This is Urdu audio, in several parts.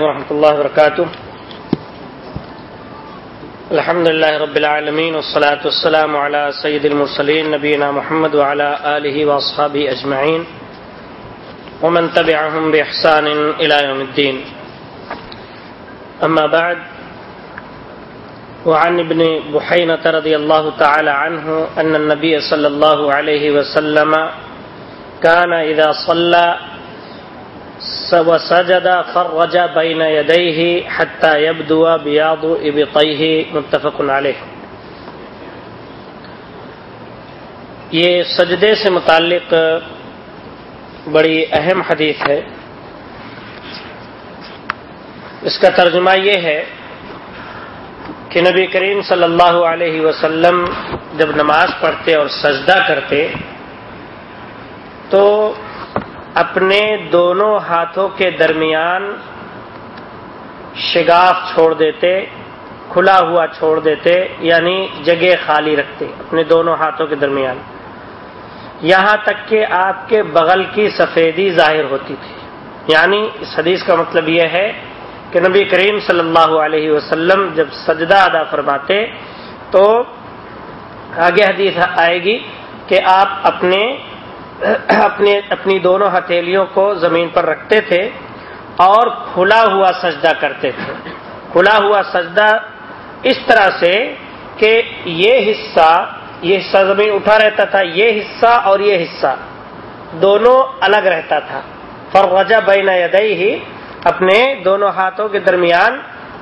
ورحمۃ اللہ وبرکاتہ الحمد لله رب العالمين والصلاة والسلام على سيد المرسلين نبينا محمد وعلى آله وأصحابه أجمعين. ومن تبعهم بإحسان إلى يوم الدين. أما بعد، وعن ابن بحينة رضي الله تعالى عنه أن النبي صلى الله عليه وسلم كان إذا صلى وسجد فرج بين يديه حتى يبدو بياض ابطيه متفق عليه۔ یہ سجدے سے متعلق بڑی اہم حدیث ہے۔ اس کا ترجمہ یہ ہے کہ نبی کریم صلی اللہ علیہ وسلم جب نماز پڑھتے اور سجدہ کرتے تو اپنے دونوں ہاتھوں کے درمیان شگاف چھوڑ دیتے، کھلا ہوا چھوڑ دیتے یعنی جگہ خالی رکھتے اپنے دونوں ہاتھوں کے درمیان۔ یہاں تک کہ آپ کے بغل کی سفیدی ظاہر ہوتی تھی۔ یعنی اس حدیث کا مطلب یہ ہے کہ نبی کریم صلی اللہ علیہ وسلم جب سجدہ ادا فرماتے تو آگے حدیث آئے گی کہ آپ اپنے اپنے اپنی دونوں ہتھیلیوں کو زمین پر رکھتے تھے اور کھلا ہوا سجدہ کرتے تھے۔ کھلا ہوا سجدہ اس طرح سے کہ یہ حصہ یہ حصہ زمین اٹھا رہتا تھا، یہ حصہ اور یہ حصہ دونوں الگ رہتا تھا۔ فروجہ بین یدئی ہی اپنے دونوں ہاتھوں کے درمیان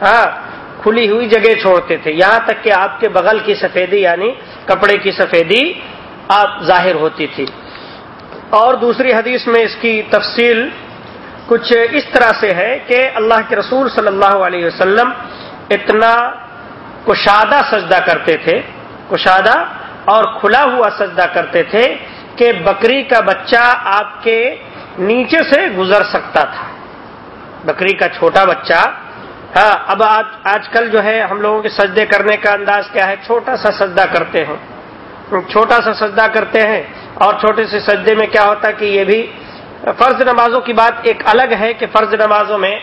ہاں کھلی ہوئی جگہ چھوڑتے تھے۔ یہاں تک کہ آپ کے بغل کی سفیدی یعنی کپڑے کی سفیدی آپ ظاہر ہوتی تھی۔ اور دوسری حدیث میں اس کی تفصیل کچھ اس طرح سے ہے کہ اللہ کے رسول صلی اللہ علیہ وسلم اتنا کشادہ سجدہ کرتے تھے، کشادہ اور کھلا ہوا سجدہ کرتے تھے کہ بکری کا بچہ آپ کے نیچے سے گزر سکتا تھا۔ بکری کا چھوٹا بچہ ہاں اب آج آج کل جو ہے ہم لوگوں کے سجدے کرنے کا انداز کیا ہے؟ چھوٹا سا سجدہ کرتے ہیں۔ چھوٹا سا سجدہ کرتے ہیں۔ اور چھوٹے سے سجدے میں کیا ہوتا ہے کہ یہ بھی فرض نمازوں کی بات ایک الگ ہے کہ فرض نمازوں میں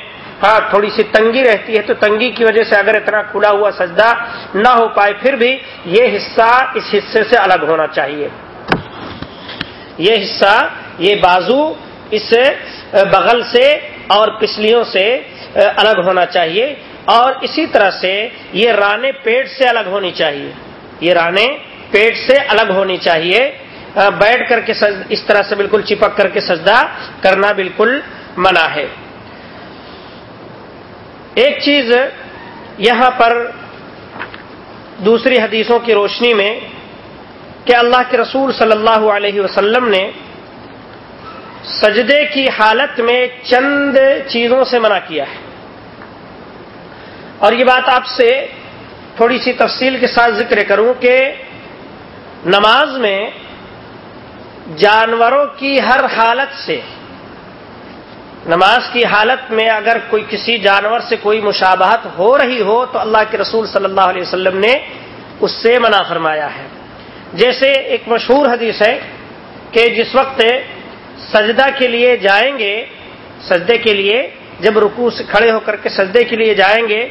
ہاں تھوڑی سی تنگی رہتی ہے تو تنگی کی وجہ سے اگر اتنا کھلا ہوا سجدہ نہ ہو پائے پھر بھی یہ حصہ اس حصے سے الگ ہونا چاہیے۔ یہ حصہ، یہ بازو اس بغل سے اور پسلیوں سے الگ ہونا چاہیے۔ اور اسی طرح سے یہ رانے پیٹ سے الگ ہونی چاہیے۔ یہ رانے پیٹ سے الگ ہونی چاہیے۔ بیٹھ کر کے اس طرح سے بالکل چپک کر کے سجدہ کرنا بالکل منع ہے۔ ایک چیز یہاں پر دوسری حدیثوں کی روشنی میں کہ اللہ کے رسول صلی اللہ علیہ وسلم نے سجدے کی حالت میں چند چیزوں سے منع کیا ہے۔ اور یہ بات آپ سے تھوڑی سی تفصیل کے ساتھ ذکر کروں کہ نماز میں جانوروں کی ہر حالت سے، نماز کی حالت میں اگر کوئی کسی جانور سے کوئی مشابہت ہو رہی ہو تو اللہ کے رسول صلی اللہ علیہ وسلم نے اس سے منع فرمایا ہے۔ جیسے ایک مشہور حدیث ہے کہ جس وقت سجدہ کے لیے جائیں گے، سجدے کے لیے جب رکوع سے کھڑے ہو کر کے سجدے کے لیے جائیں گے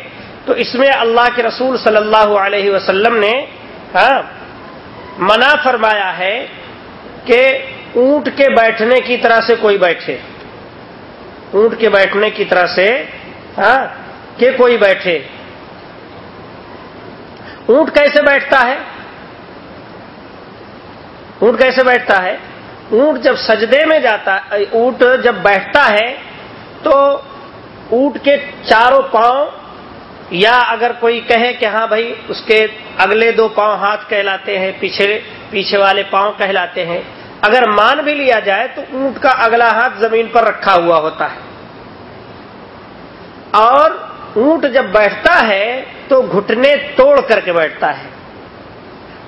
تو اس میں اللہ کے رسول صلی اللہ علیہ وسلم نے ہاں منع فرمایا ہے کہ اونٹ کے بیٹھنے کی طرح سے کوئی بیٹھے۔ اونٹ کے بیٹھنے کی طرح سے ہاں کہ کوئی بیٹھے۔ اونٹ کیسے بیٹھتا ہے؟ اونٹ کیسے بیٹھتا ہے؟ اونٹ جب سجدے میں جاتا، اونٹ جب بیٹھتا ہے، تو اونٹ کے چاروں پاؤں، یا اگر کوئی کہے کہ ہاں بھائی، اس کے اگلے دو پاؤں ہاتھ کہلاتے ہیں، پیچھے پیچھے والے پاؤں کہلاتے ہیں اگر مان بھی لیا جائے تو اونٹ کا اگلا ہاتھ زمین پر رکھا ہوا ہوتا ہے۔ اور اونٹ جب بیٹھتا ہے تو گھٹنے توڑ کر کے بیٹھتا ہے۔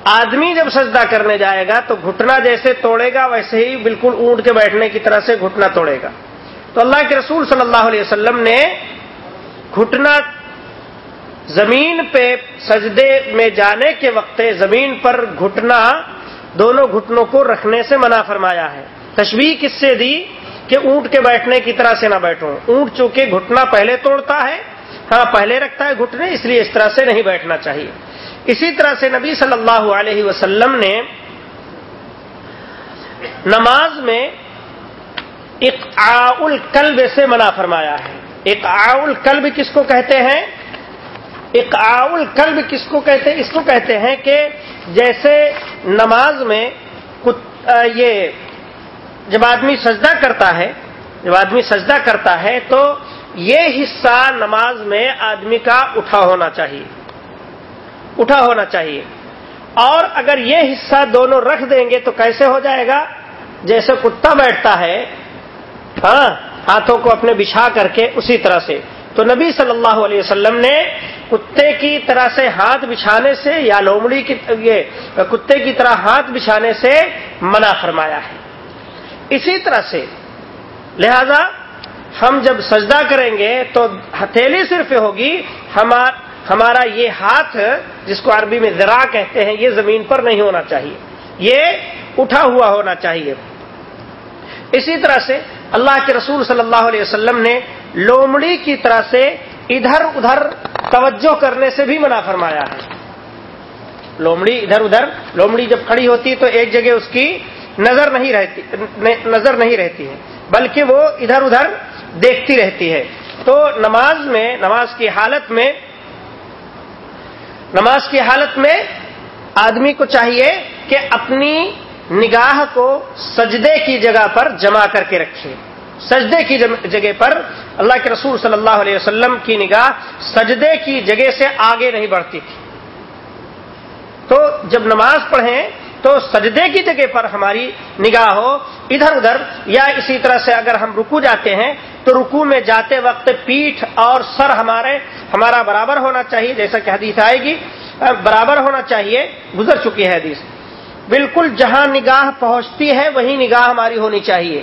آدمی جب سجدہ کرنے جائے گا تو گھٹنا جیسے توڑے گا، ویسے ہی بالکل اونٹ کے بیٹھنے کی طرح سے گھٹنا توڑے گا۔ تو اللہ کے رسول صلی اللہ علیہ وسلم نے گھٹنا زمین پہ سجدے میں جانے کے وقت زمین پر گھٹنا دونوں گھٹنوں کو رکھنے سے منع فرمایا ہے۔ تشبیح کس سے دی کہ اونٹ کے بیٹھنے کی طرح سے نہ بیٹھوں۔ اونٹ چونکہ گھٹنا پہلے توڑتا ہے ہاں پہلے رکھتا ہے گھٹنے، اس لیے اس طرح سے نہیں بیٹھنا چاہیے۔ اسی طرح سے نبی صلی اللہ علیہ وسلم نے نماز میں ایک القلب سے منع فرمایا ہے۔ ایک القلب کس کو کہتے ہیں؟ ایک القلب کس کو کہتے ہیں؟ اس کو کہتے ہیں کہ جیسے نماز میں یہ جب آدمی سجدہ کرتا ہے، جب آدمی سجدہ کرتا ہے تو یہ حصہ نماز میں آدمی کا اٹھا ہونا چاہیے۔ اٹھا ہونا چاہیے۔ اور اگر یہ حصہ دونوں رکھ دیں گے تو کیسے ہو جائے گا؟ جیسے کتا بیٹھتا ہے ہاں ہاتھوں کو اپنے بچھا کر کے اسی طرح سے۔ تو نبی صلی اللہ علیہ وسلم نے کتے کی طرح سے ہاتھ بچھانے سے یا لومڑی کی یہ کتے کی طرح ہاتھ بچھانے سے منع فرمایا ہے۔ اسی طرح سے لہذا ہم جب سجدہ کریں گے تو ہتھیلی صرف ہوگی ہمارا یہ ہاتھ جس کو عربی میں ذرا کہتے ہیں، یہ زمین پر نہیں ہونا چاہیے۔ یہ اٹھا ہوا ہونا چاہیے۔ اسی طرح سے اللہ کے رسول صلی اللہ علیہ وسلم نے لومڑی کی طرح سے ادھر ادھر توجہ کرنے سے بھی منع فرمایا ہے۔ لومڑی ادھر ادھر، لومڑی جب کھڑی ہوتی تو ایک جگہ اس کی نظر نہیں رہتی نظر نہیں رہتی ہے، بلکہ وہ ادھر ادھر دیکھتی رہتی ہے۔ تو نماز میں، نماز کی حالت میں، نماز کی حالت میں آدمی کو چاہیے کہ اپنی نگاہ کو سجدے کی جگہ پر جمع کر کے رکھے۔ سجدے کی جگہ پر اللہ کے رسول صلی اللہ علیہ وسلم کی نگاہ سجدے کی جگہ سے آگے نہیں بڑھتی تھی۔ تو جب نماز پڑھیں تو سجدے کی جگہ پر ہماری نگاہ ہو، ادھر ادھر، یا اسی طرح سے اگر ہم رکو جاتے ہیں تو رکو میں جاتے وقت پیٹھ اور سر ہمارے ہمارا برابر ہونا چاہیے، جیسا کہ حدیث آئے گی برابر ہونا چاہیے، گزر چکی ہے حدیث۔ بالکل جہاں نگاہ پہنچتی ہے، وہی نگاہ ہماری ہونی چاہیے۔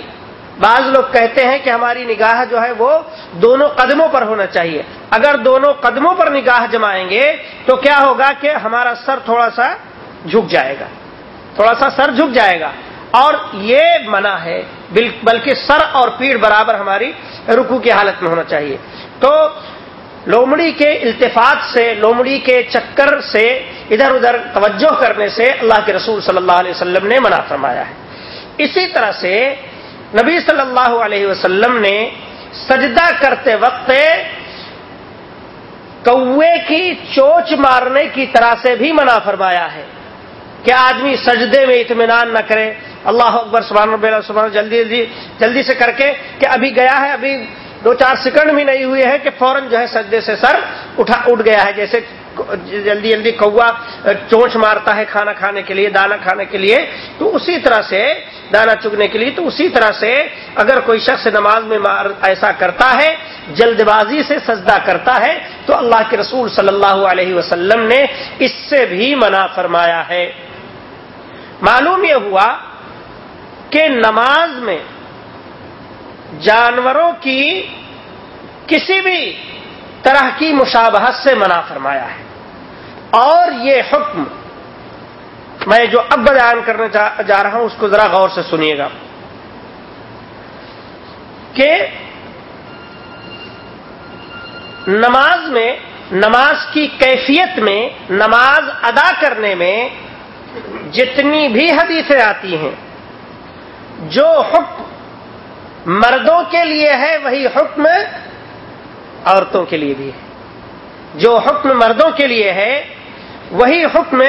بعض لوگ کہتے ہیں کہ ہماری نگاہ جو ہے وہ دونوں قدموں پر ہونا چاہیے۔ اگر دونوں قدموں پر نگاہ جمائیں گے تو کیا ہوگا کہ ہمارا سر تھوڑا سا جھک جائے گا۔ تھوڑا سا سر جھک جائے گا۔ اور یہ منع ہے بلکہ سر اور پیڑ برابر ہماری رکو کی حالت میں ہونا چاہیے۔ تو لومڑی کے التفاط سے، لومڑی کے چکر سے، ادھر ادھر توجہ کرنے سے اللہ کے رسول صلی اللہ علیہ وسلم نے منع فرمایا ہے۔ اسی طرح سے نبی صلی اللہ علیہ وسلم نے سجدہ کرتے وقت کوے کی چوچ مارنے کی طرح سے بھی منع فرمایا ہے کہ آدمی سجدے میں اطمینان نہ کرے۔ اللہ اکبر، سبحان رب سبحان جلدی جلدی جلدی سے کر کے کہ ابھی گیا ہے، ابھی دو چار سیکنڈ بھی نہیں ہوئے ہیں کہ فوراً جو ہے سجدے سے سر اٹھا اٹھ گیا ہے، جیسے جلدی جلدی کوا چونچ مارتا ہے کھانا کھانے کے لیے دانا کھانے کے لیے، تو اسی طرح سے دانا چگنے کے لیے، تو اسی طرح سے اگر کوئی شخص نماز میں ایسا کرتا ہے، جلد بازی سے سجدہ کرتا ہے، تو اللہ کے رسول صلی اللہ علیہ وسلم نے اس سے بھی منع فرمایا ہے۔ معلوم یہ ہوا کہ نماز میں جانوروں کی کسی بھی طرح کی مشابہت سے منع فرمایا ہے۔ اور یہ حکم میں جو اب بیان کرنے جا رہا ہوں، اس کو ذرا غور سے سنیے گا۔ کہ نماز میں، نماز کی کیفیت میں، نماز ادا کرنے میں جتنی بھی حدیثیں آتی ہیں، جو حکم مردوں کے لیے ہے، وہی حکم عورتوں کے لیے بھی ہے۔ جو حکم مردوں کے لیے ہے، وہی حکم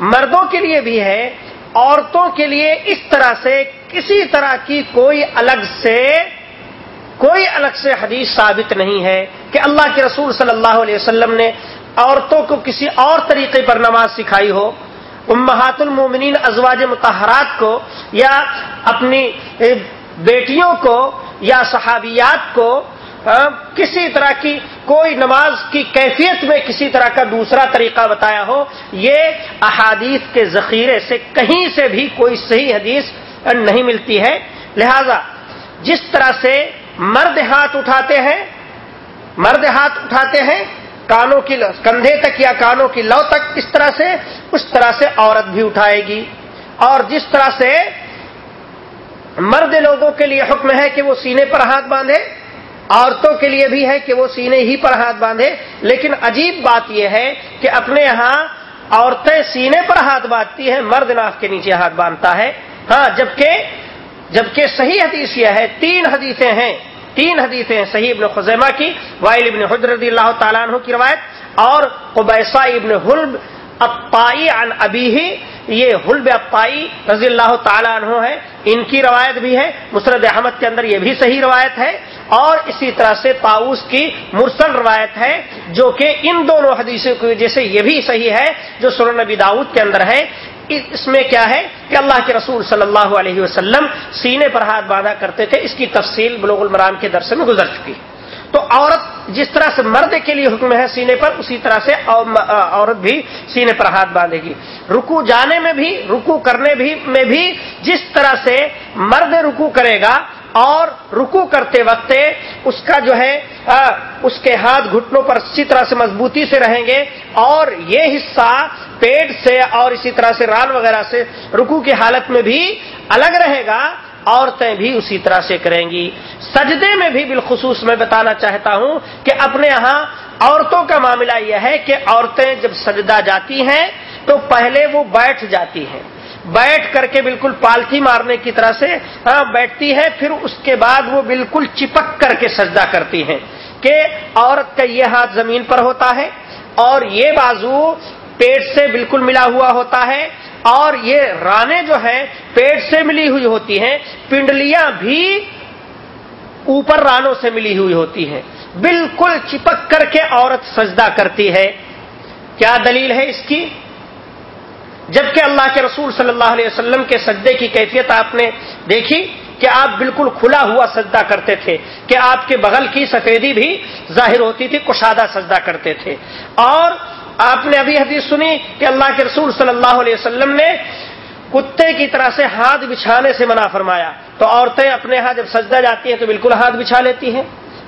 مردوں کے لیے بھی ہے۔ عورتوں کے لیے اس طرح سے، کسی طرح کی کوئی الگ سے، کوئی الگ سے حدیث ثابت نہیں ہے کہ اللہ کے رسول صلی اللہ علیہ وسلم نے عورتوں کو کسی اور طریقے پر نماز سکھائی ہو۔ امہات المومنین ازواج متحرات کو یا اپنی بیٹیوں کو یا صحابیات کو کسی طرح کی کوئی نماز کی کیفیت میں کسی طرح کا دوسرا طریقہ بتایا ہو، یہ احادیث کے ذخیرے سے کہیں سے بھی کوئی صحیح حدیث نہیں ملتی ہے۔ لہذا، جس طرح سے مرد ہاتھ اٹھاتے ہیں، مرد ہاتھ اٹھاتے ہیں، کانوں کی کندھے تک یا کانوں کی لو تک، اس طرح سے، اس طرح سے عورت بھی اٹھائے گی۔ اور جس طرح سے مرد لوگوں کے لیے حکم ہے کہ وہ سینے پر ہاتھ باندھے، عورتوں کے لیے بھی ہے کہ وہ سینے ہی پر ہاتھ باندھے۔ لیکن عجیب بات یہ ہے کہ اپنے یہاں عورتیں سینے پر ہاتھ باندھتی ہیں، مرد ناف کے نیچے ہاتھ باندھتا ہے۔ ہاں جبکہ جبکہ صحیح حدیث یہ ہے، تین حدیثیں ہیں۔ تین حدیثیں ہیں صحیح ابن خزیمہ کی، وائل ابن حجر رضی اللہ تعالیٰ عنہ کی روایت، اور قبیسہ ابن حلب اپائی عن ابی ہی یہ حلب اپائی رضی اللہ تعالیٰ عنہ ہے۔ ان کی روایت بھی ہے۔ مسرد احمد کے اندر یہ بھی صحیح روایت ہے۔ اور اسی طرح سے پاؤس کی مرسل روایت ہے جو کہ ان دونوں حدیثوں کی وجہ سے یہ بھی صحیح ہے جو سورن نبی داود کے اندر ہے۔ اس میں کیا ہے کہ اللہ کے رسول صلی اللہ علیہ وسلم سینے پر ہاتھ باندھا کرتے تھے۔ اس کی تفصیل بلوغ المرام کے درس میں گزر چکی۔ ہے تو عورت جس طرح سے مرد کے لیے حکم ہے سینے پر، اسی طرح سے عورت بھی سینے پر ہاتھ باندھے گی۔ رکو جانے میں بھی رکو کرنے بھی، میں بھی جس طرح سے مرد رکو کرے گا اور رکو کرتے وقت اس کا جو ہے اس کے ہاتھ گھٹنوں پر اسی طرح سے مضبوطی سے رہیں گے اور یہ حصہ پیٹ سے اور اسی طرح سے ران وغیرہ سے رکو کی حالت میں بھی الگ رہے گا۔ عورتیں بھی اسی طرح سے کریں گی۔ سجدے میں بھی بالخصوص میں بتانا چاہتا ہوں کہ اپنے یہاں عورتوں کا معاملہ یہ ہے کہ عورتیں جب سجدہ جاتی ہیں تو پہلے وہ بیٹھ جاتی ہیں۔ بیٹھ کر کے بالکل پالتھی مارنے کی طرح سے ہاں بیٹھتی ہے پھر اس کے بعد وہ بالکل چپک کر کے سجدہ کرتی ہیں کہ عورت کا یہ ہاتھ زمین پر ہوتا ہے اور یہ بازو پیٹ سے بالکل ملا ہوا ہوتا ہے اور یہ رانے جو ہیں پیٹ سے ملی ہوئی ہوتی ہیں، پنڈلیاں بھی اوپر رانوں سے ملی ہوئی ہوتی ہیں۔ بالکل چپک کر کے عورت سجدہ کرتی ہے۔ کیا دلیل ہے اس کی؟ جبکہ اللہ کے رسول صلی اللہ علیہ وسلم کے سجدے کی کیفیت آپ نے دیکھی کہ آپ بالکل کھلا ہوا سجدہ کرتے تھے، کہ آپ کے بغل کی سفیدی بھی ظاہر ہوتی تھی، کشادہ سجدہ کرتے تھے۔ اور آپ نے ابھی حدیث سنی کہ اللہ کے رسول صلی اللہ علیہ وسلم نے کتے کی طرح سے ہاتھ بچھانے سے منع فرمایا۔ تو عورتیں اپنے ہاتھ جب سجدہ جاتی ہیں تو بالکل ہاتھ بچھا لیتی ہیں۔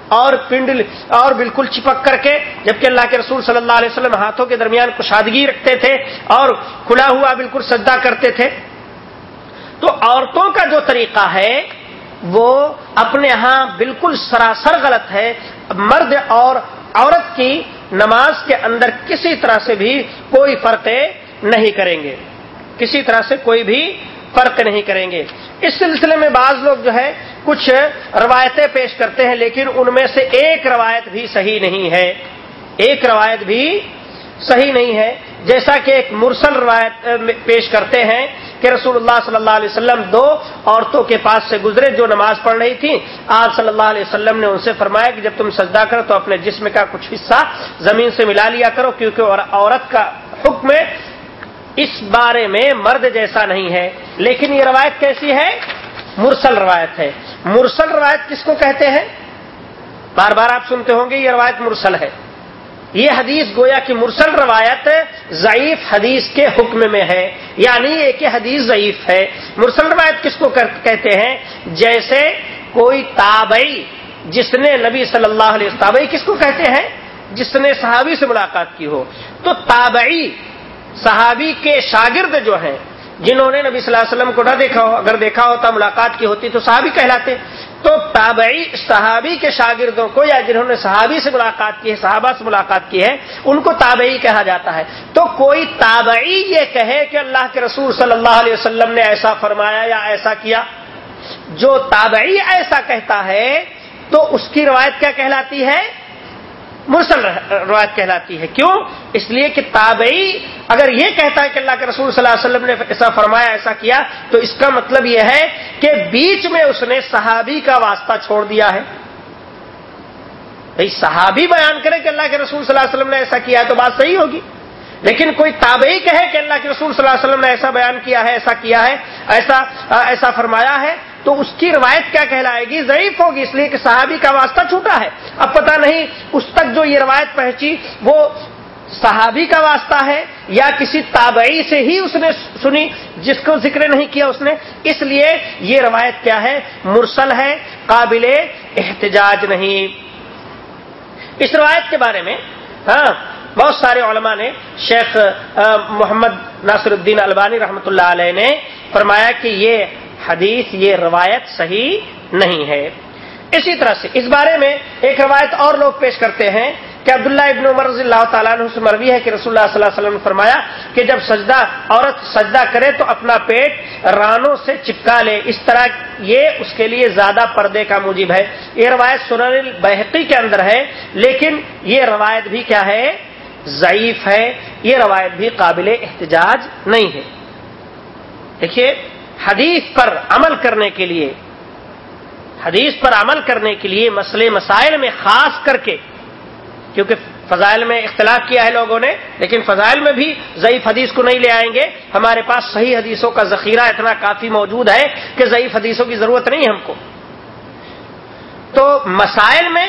اور پنڈ اور بالکل چپک کر کے جبکہ اللہ کے رسول صلی اللہ علیہ وسلم ہاتھوں کے درمیان کشادگی رکھتے تھے اور کھلا ہوا بالکل سجدہ کرتے تھے۔ تو عورتوں کا جو طریقہ ہے، وہ اپنے ہاں بالکل سراسر غلط ہے۔ مرد اور عورت کی نماز کے اندر کسی طرح سے بھی کوئی فرق نہیں کریں گے۔ کسی طرح سے کوئی بھی فرق نہیں کریں گے۔ اس سلسلے میں بعض لوگ جو ہے کچھ روایتیں پیش کرتے ہیں، لیکن ان میں سے ایک روایت بھی صحیح نہیں ہے۔ ایک روایت بھی صحیح نہیں ہے۔ جیسا کہ ایک مرسل روایت پیش کرتے ہیں کہ رسول اللہ صلی اللہ علیہ وسلم دو عورتوں کے پاس سے گزرے جو نماز پڑھ رہی تھی آج صلی اللہ علیہ وسلم نے ان سے فرمایا کہ جب تم سجدہ کرو تو اپنے جسم کا کچھ حصہ زمین سے ملا لیا کرو، کیونکہ عورت کا حکم اس بارے میں مرد جیسا نہیں ہے۔ لیکن یہ روایت کیسی ہے؟ مرسل روایت ہے۔ مرسل روایت کس کو کہتے ہیں؟ بار بار آپ سنتے ہوں گے، یہ روایت مرسل ہے۔ یہ حدیث گویا کہ مرسل روایت ضعیف حدیث کے حکم میں ہے۔ یعنی ایک حدیث ضعیف ہے۔ مرسل روایت کس کو کہتے ہیں؟ جیسے کوئی تابعی، جس نے نبی صلی اللہ علیہ تابعی کس کو کہتے ہیں؟ جس نے صحابی سے ملاقات کی ہو۔ تو تابعی صحابی کے شاگرد جو ہیں، جنہوں نے نبی صلی اللہ علیہ وسلم کو نہ دیکھا ہو، اگر دیکھا ہوتا، ملاقات کی ہوتی، تو صحابی کہلاتے۔ تو تابعی صحابی کے شاگردوں کو یا جنہوں نے صحابی سے ملاقات کی ہے، صحابہ سے ملاقات کی ہے، ان کو تابعی کہا جاتا ہے۔ تو کوئی تابعی یہ کہے کہ اللہ کے رسول صلی اللہ علیہ وسلم نے ایسا فرمایا یا ایسا کیا۔ جو تابعی ایسا کہتا ہے، تو اس کی روایت کیا کہلاتی ہے؟ مرسل روایت کہلاتی ہے۔ کیوں؟ اس لیے کہ تابعی اگر یہ کہتا ہے کہ اللہ کے رسول صلی اللہ علیہ وسلم نے ایسا فرمایا، ایسا کیا، تو اس کا مطلب یہ ہے کہ بیچ میں اس نے صحابی کا واسطہ چھوڑ دیا ہے۔ بھائی صحابی بیان کرے کہ اللہ کے رسول صلی اللہ علیہ وسلم نے ایسا کیا ہے تو بات صحیح ہوگی۔ لیکن کوئی تابعی کہے کہ اللہ کے رسول صلی اللہ علیہ وسلم نے ایسا بیان کیا ہے، ایسا کیا ہے، ایسا ایسا فرمایا ہے تو اس کی روایت کیا کہلائے گی؟ ضعیف ہوگی، اس لیے کہ صحابی کا واسطہ چھوٹا ہے۔ اب پتہ نہیں اس تک جو یہ روایت پہنچی، وہ صحابی کا واسطہ ہے یا کسی تابعی سے ہی اس نے سنی جس کو ذکر نہیں کیا اس نے؟ اس لیے یہ روایت کیا ہے؟ مرسل ہے، قابل احتجاج نہیں۔ اس روایت کے بارے میں ہاں بہت سارے علماء نے، شیخ محمد ناصر الدین البانی رحمۃ اللہ علیہ نے فرمایا کہ یہ حدیث یہ روایت صحیح نہیں ہے۔ اسی طرح سے اس بارے میں ایک روایت اور لوگ پیش کرتے ہیں کہ عبداللہ ابن عمر رضی اللہ تعالیٰ عنہ سے مروی ہے کہ رسول اللہ صلی اللہ علیہ وسلم نے فرمایا کہ جب سجدہ عورت سجدہ کرے تو اپنا پیٹ رانوں سے چپکا لے۔ اس طرح یہ اس کے لیے زیادہ پردے کا موجب ہے۔ یہ روایت سنن بحقی کے اندر ہے، لیکن یہ روایت بھی کیا ہے؟ ضعیف ہے۔ یہ روایت بھی قابل احتجاج نہیں ہے۔ دیکھیے حدیث پر عمل کرنے کے لیے، حدیث پر عمل کرنے کے لیے مسئلے مسائل میں خاص کر کے، کیونکہ فضائل میں اختلاف کیا ہے لوگوں نے، لیکن فضائل میں بھی ضعیف حدیث کو نہیں لے آئیں گے۔ ہمارے پاس صحیح حدیثوں کا ذخیرہ اتنا کافی موجود ہے کہ ضعیف حدیثوں کی ضرورت نہیں ہے ہم کو۔ تو مسائل میں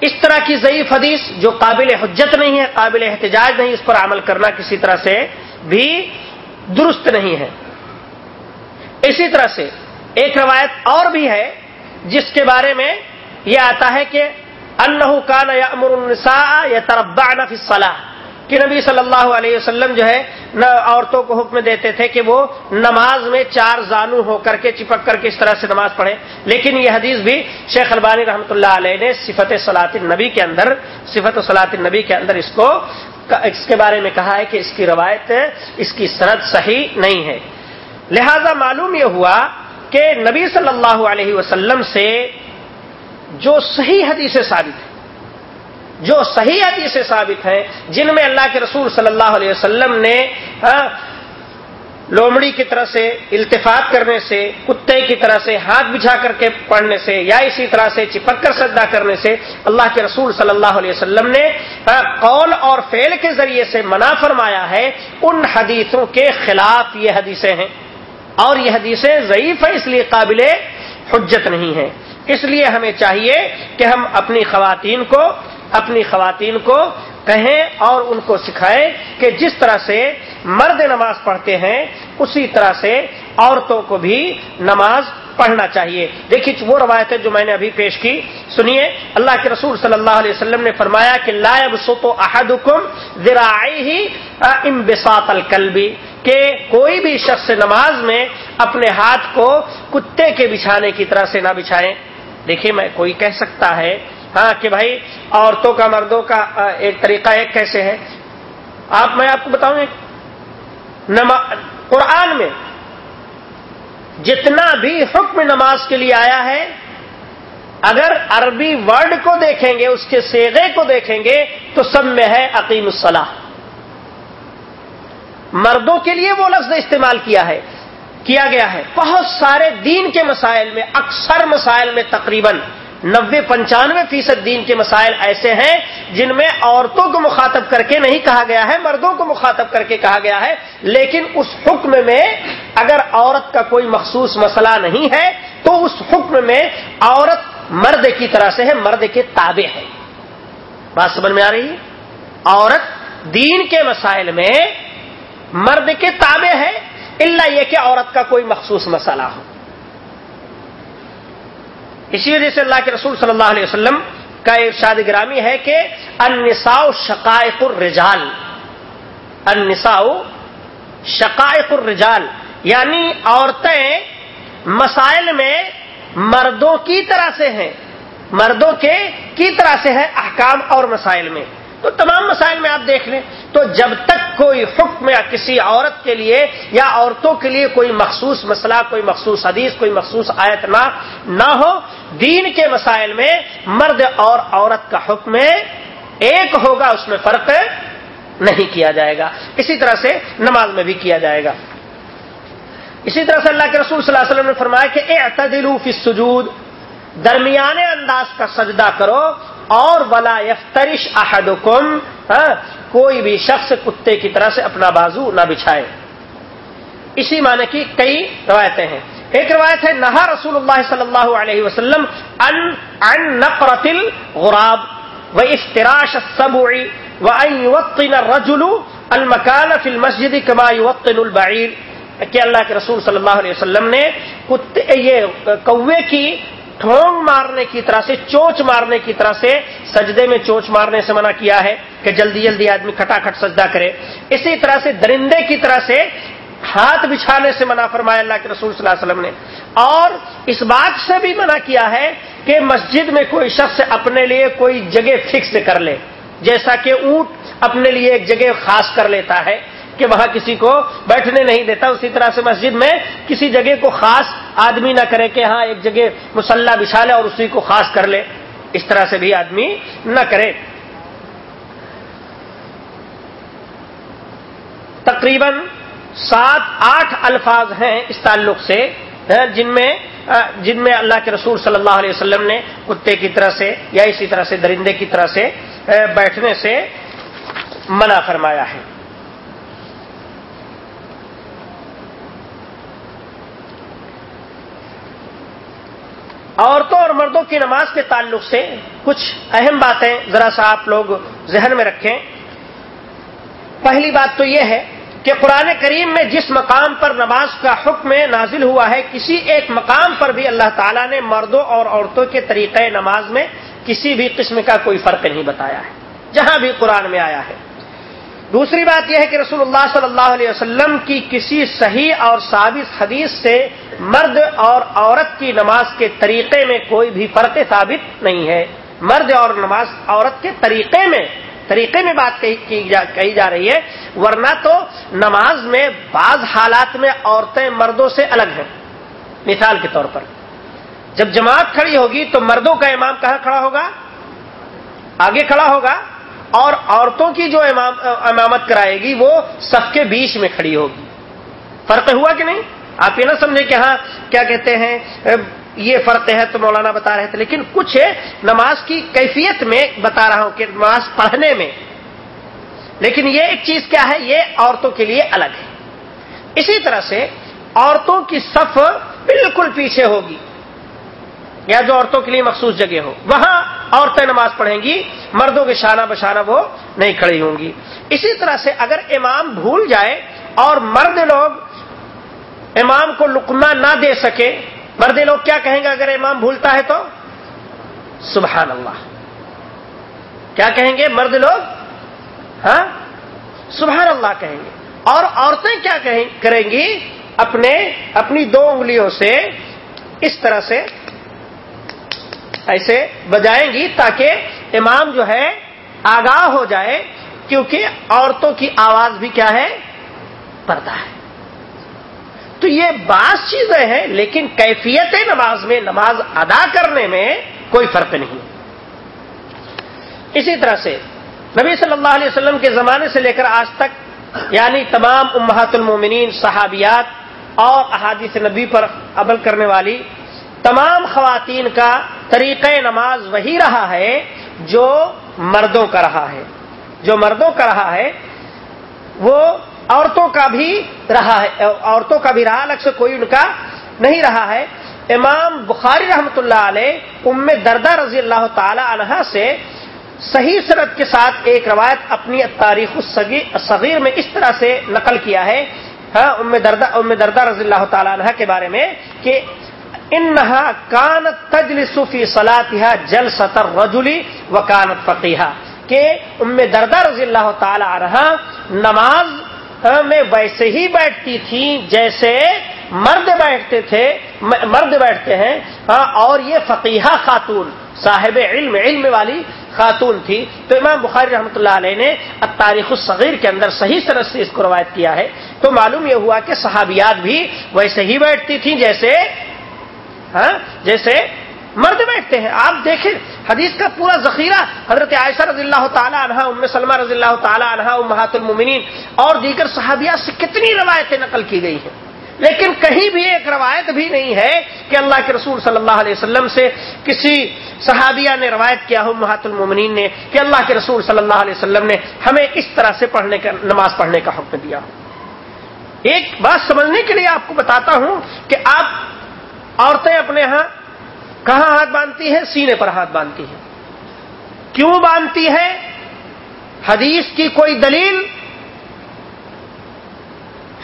اس طرح کی ضعیف حدیث جو قابل حجت نہیں ہے، قابل احتجاج نہیں، اس پر عمل کرنا کسی طرح سے بھی درست نہیں ہے۔ اسی طرح سے ایک روایت اور بھی ہے جس کے بارے میں یہ آتا ہے کہ اللہ کا نیا امر النساء یا تربا نفی صلاح کہ نبی صلی اللہ علیہ وسلم جو ہے عورتوں کو حکم دیتے تھے کہ وہ نماز میں چار زانو ہو کر کے چپک کر کے اس طرح سے نماز پڑھے لیکن یہ حدیث بھی شیخ البانی رحمۃ اللہ علیہ نے صفت صلاط النبی کے اندر، صفت صلاط النبی کے اندر اس کو، اس کے بارے میں کہا ہے کہ اس کی روایت، اس کی سند صحیح نہیں ہے۔ لہذا معلوم یہ ہوا کہ نبی صلی اللہ علیہ وسلم سے جو صحیح حدیث ثابت ہے جو صحیح حدیث ثابت ہیں، جن میں اللہ کے رسول صلی اللہ علیہ وسلم نے لومڑی کی طرح سے التفاط کرنے سے، کتے کی طرح سے، ہاتھ بچھا کر کے پڑھنے سے، یا اسی طرح سے چپک کر سجدہ کرنے سے، اللہ کے رسول صلی اللہ علیہ وسلم نے قول اور فعل کے ذریعے سے منع فرمایا ہے، ان حدیثوں کے خلاف یہ حدیثیں ہیں۔ اور یہ حدیثیں ضعیف ہیں، اس لیے قابل حجت نہیں ہیں۔ اس لیے ہمیں چاہیے کہ ہم اپنی خواتین کو، اپنی خواتین کو کہیں اور ان کو سکھائیں کہ جس طرح سے مرد نماز پڑھتے ہیں، اسی طرح سے عورتوں کو بھی نماز پڑھنا چاہیے۔ دیکھیے، وہ روایتیں جو میں نے ابھی پیش کی۔ سنیے، اللہ کے رسول صلی اللہ علیہ وسلم نے فرمایا کہ لائب سوتو احد حکم ذراعی ہی امبساط القلبی کہ کوئی بھی شخص نماز میں اپنے ہاتھ کو کتے کے بچھانے کی طرح سے نہ بچھائیں دیکھیے میں کوئی کہہ سکتا ہے ہاں کہ بھائی عورتوں کا، مردوں کا ایک طریقہ ایک کیسے ہے؟ آپ، میں آپ کو بتاؤں قرآن میں جتنا بھی حکم نماز کے لیے آیا ہے، اگر عربی ورڈ کو دیکھیں گے، اس کے سیغے کو دیکھیں گے، تو سب میں ہے عقیم الصلاح مردوں کے لیے وہ لفظ استعمال کیا ہے، کیا گیا ہے۔ بہت سارے دین کے مسائل میں، اکثر مسائل میں تقریباً نبے پنچانوے فیصد دین کے مسائل ایسے ہیں جن میں عورتوں کو مخاطب کر کے نہیں کہا گیا ہے، مردوں کو مخاطب کر کے کہا گیا ہے، لیکن اس حکم میں اگر عورت کا کوئی مخصوص مسئلہ نہیں ہے تو اس حکم میں عورت مرد کی طرح سے ہے، مرد کے تابع ہے۔ بات سمجھ میں آ رہی ہے؟ عورت دین کے مسائل میں مرد کے تابع ہے اللہ یہ کہ عورت کا کوئی مخصوص مسئلہ ہو۔ اسی وجہ سے اللہ کے رسول صلی اللہ علیہ وسلم کا ارشاد گرامی ہے کہ النساء شقائق الرجال۔ النساء شقائق الرجال یعنی عورتیں مسائل میں مردوں کی طرح سے ہیں۔ مردوں کے کی طرح سے ہیں، احکام اور مسائل میں۔ تو تمام مسائل میں آپ دیکھ لیں۔ تو جب تک کوئی حکم یا کسی عورت کے لیے یا عورتوں کے لیے کوئی مخصوص مسئلہ، کوئی مخصوص حدیث، کوئی مخصوص آیت نہ نہ ہو، دین کے مسائل میں مرد اور عورت کا حکم ایک ہوگا، اس میں فرق نہیں کیا جائے گا۔ اسی طرح سے نماز میں بھی کیا جائے گا۔ اسی طرح سے اللہ کے رسول صلی اللہ علیہ وسلم نے فرمایا کہ اعتدلوا فی السجود، درمیانے انداز کا سجدہ کرو اور ولا یفترش احدکم ہاں، کوئی بھی شخص کتے کی طرح سے اپنا بازو نہ بچھائے۔ اسی معنی کی کئی روایتیں ہیں۔ ایک روایت ہے، نہا رسول اللہ صلی اللہ علیہ وسلم ان ان نقرت الغراب و افطراش السبع و ان يوطن الرجل المكان في المسجد كما يوطن البعير کہ اللہ کے رسول صلی اللہ علیہ وسلم نے کتے، یہ کوے کی ٹھونگ مارنے کی طرح سے چوچ مارنے کی طرح سے سجدے میں چوچ مارنے سے منع کیا ہے کہ جلدی جلدی آدمی کھٹا کھٹ سجدہ کرے۔ اسی طرح سے درندے کی طرح سے ہاتھ بچھانے سے منع فرمایا اللہ کے رسول صلی اللہ علیہ وسلم نے۔ اور اس بات سے بھی منع کیا ہے کہ مسجد میں کوئی شخص اپنے لیے کوئی جگہ فکس کر لے، جیسا کہ اونٹ اپنے لیے ایک جگہ خاص کر لیتا ہے۔ کہ وہاں کسی کو بیٹھنے نہیں دیتا۔ اسی طرح سے مسجد میں کسی جگہ کو خاص آدمی نہ کرے کہ ہاں ایک جگہ مسلح بچھا لے اور اسی کو خاص کر لے۔ اس طرح سے بھی آدمی نہ کرے۔ تقریباً سات، آٹھ الفاظ ہیں اس تعلق سے ہاں، جن میں جن میں اللہ کے رسول صلی اللہ علیہ وسلم نے کتے کی طرح سے یا اسی طرح سے درندے کی طرح سے بیٹھنے سے منع فرمایا ہے۔ عورتوں اور مردوں کی نماز کے تعلق سے کچھ اہم باتیں ذرا سا آپ لوگ ذہن میں رکھیں۔ پہلی بات تو یہ ہے کہ قرآن کریم میں جس مقام پر نماز کا حکم نازل ہوا ہے، کسی ایک مقام پر بھی اللہ تعالیٰ نے مردوں اور عورتوں کے طریقۂ نماز میں کسی بھی قسم کا کوئی فرق نہیں بتایا ہے۔ جہاں بھی قرآن میں آیا ہے۔ دوسری بات یہ ہے کہ رسول اللہ صلی اللہ علیہ وسلم کی کسی صحیح اور ثابت حدیث سے مرد اور عورت کی نماز کے طریقے میں کوئی بھی فرق ثابت نہیں ہے۔ مرد اور نماز عورت کے طریقے میں طریقے میں بات کہی جا کہی جا رہی ہے، ورنہ تو نماز میں بعض حالات میں عورتیں مردوں سے الگ ہیں۔ مثال کے طور پر، جب جماعت کھڑی ہوگی تو مردوں کا امام کہاں کھڑا ہوگا؟ آگے کھڑا ہوگا۔ اور عورتوں کی جو امام امامت کرائے گی، وہ سب کے بیچ میں کھڑی ہوگی۔ فرق ہوا کہ نہیں؟ آپ یہ نہ سمجھیں کہ ہاں کیا کہتے ہیں، یہ فرق ہے تو مولانا بتا رہے تھے، لیکن کچھ نماز کی کیفیت میں بتا رہا ہوں کہ نماز پڑھنے میں۔ لیکن یہ ایک چیز کیا ہے، یہ عورتوں کے لیے الگ ہے۔ اسی طرح سے عورتوں کی صف بالکل پیچھے ہوگی، یا جو عورتوں کے لیے مخصوص جگہ ہو، وہاں عورتیں نماز پڑھیں گی، مردوں کے شانہ بشانہ وہ نہیں کھڑی ہوں گی۔ اسی طرح سے اگر امام بھول جائے اور مرد لوگ امام کو لکما نہ دے سکے، مرد لوگ کیا کہیں گے اگر امام بھولتا ہے تو؟ سبحان اللہ۔ کیا کہیں گے مرد لوگ؟ ہاں؟ سبحان اللہ کہیں گے۔ اور عورتیں کیا کریں گی؟ اپنے، اپنی دو انگلیوں سے اس طرح سے ایسے بجائیں گی تاکہ امام جو ہے آگاہ ہو جائے، کیونکہ عورتوں کی آواز بھی کیا ہے؟ پردہ ہے۔ تو یہ بعض چیزیں ہیں، لیکن کیفیت نماز میں، نماز ادا کرنے میں کوئی فرق نہیں۔ اسی طرح سے نبی صلی اللہ علیہ وسلم کے زمانے سے لے کر آج تک یعنی تمام امہات المومنین، صحابیات اور احادیث نبی پر عمل کرنے والی تمام خواتین کا طریقہ نماز وہی رہا ہے جو مردوں کا رہا ہے۔ جو مردوں کا رہا ہے، وہ عورتوں کا بھی رہا ہے، عورتوں کا بھی رہا الگ سے کوئی ان کا نہیں رہا ہے۔ امام بخاری رحمت اللہ علیہ ام دردہ رضی اللہ تعالی عنہ سے صحیح صنعت کے ساتھ ایک روایت اپنی تاریخ صغیر میں اس طرح سے نقل کیا ہے۔ ہاں ام دردہ ام دردہ رضی اللہ تعالی عنہ کے بارے میں کہ انہا کانت تجلس فی صلاتها جلسۃ الرجل وکانت فقیہا، کہ ام دردہ رضی اللہ تعالی عنہ نماز ہاں، میں ویسے ہی بیٹھتی تھی جیسے مرد بیٹھتے تھے مرد بیٹھتے ہیں ہاں، اور یہ فقیہ خاتون، صاحب علم علم والی خاتون تھی۔ تو امام بخاری رحمۃ اللہ علیہ نے تاریخ الصغیر کے اندر صحیح طرح سے اس کو روایت کیا ہے۔ تو معلوم یہ ہوا کہ صحابیات بھی ویسے ہی بیٹھتی تھیں جیسے ہاں جیسے مرد بیٹھتے ہیں۔ آپ دیکھیں، حدیث کا پورا ذخیرہ حضرت عائشہ رضی اللہ تعالیٰ عنہ ام سلمہ رضی اللہ تعالیٰ عنہ امہات المومنین اور دیگر صحابیات سے کتنی روایتیں نقل کی گئی ہیں۔ لیکن کہیں بھی ایک روایت بھی نہیں ہے کہ اللہ کے رسول صلی اللہ علیہ وسلم سے کسی صحابیہ نے روایت کیا ہو محات المومنین نے، کہ اللہ کے رسول صلی اللہ علیہ وسلم نے ہمیں اس طرح سے پڑھنے کا، نماز پڑھنے کا حکم دیا ایک بات سمجھنے کے لیے آپ کو بتاتا ہوں کہ آپ عورتیں اپنے ہاں کہاں ہاتھ باندھتی ہے سینے پر ہاتھ باندھتی ہے کیوں باندھتی ہے حدیث کی کوئی دلیل؟